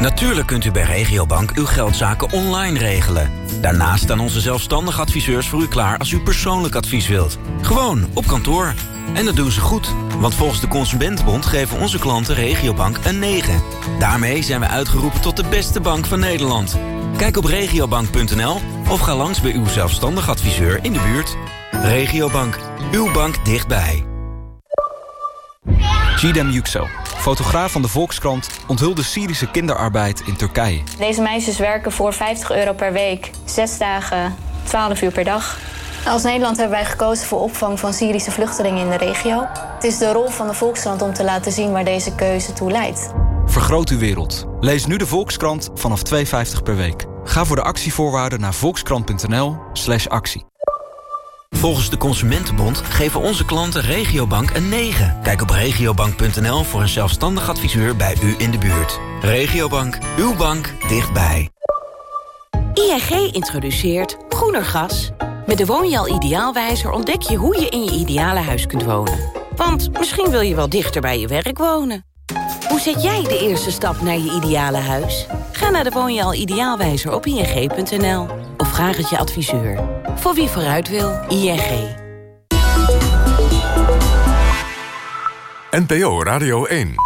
[SPEAKER 22] Natuurlijk kunt u bij Regiobank uw geldzaken online regelen. Daarnaast staan onze zelfstandige adviseurs voor u klaar als u persoonlijk advies wilt. Gewoon op kantoor. En dat doen ze goed, want volgens de Consumentenbond geven onze klanten Regiobank een 9. Daarmee zijn we uitgeroepen tot de beste bank van Nederland. Kijk op regiobank.nl of ga langs bij uw zelfstandig adviseur in de buurt. Regiobank, uw bank dichtbij.
[SPEAKER 23] Gidem Yüksel, fotograaf van de Volkskrant... onthulde Syrische kinderarbeid in Turkije.
[SPEAKER 24] Deze meisjes werken voor 50 euro per week, 6 dagen, 12 uur per dag. Als Nederland hebben wij gekozen voor opvang van Syrische vluchtelingen in de regio. Het is de rol van de Volkskrant om te laten zien waar deze keuze toe leidt.
[SPEAKER 23] Vergroot uw wereld. Lees nu de Volkskrant vanaf 2,50 per week. Ga voor de actievoorwaarden naar volkskrant.nl slash actie.
[SPEAKER 22] Volgens de Consumentenbond geven onze klanten Regiobank een 9. Kijk op regiobank.nl voor een zelfstandig adviseur bij u in de buurt. Regiobank, uw bank dichtbij.
[SPEAKER 25] ING introduceert groener gas. Met de Woonjaal Ideaalwijzer ontdek je hoe je in je ideale huis kunt wonen. Want misschien wil je wel dichter bij je werk wonen. Zet jij de eerste stap naar je ideale huis? Ga naar de Woonjaal Ideaalwijzer op ing.nl. Of vraag het je adviseur. Voor wie vooruit wil, ING.
[SPEAKER 11] NPO Radio 1.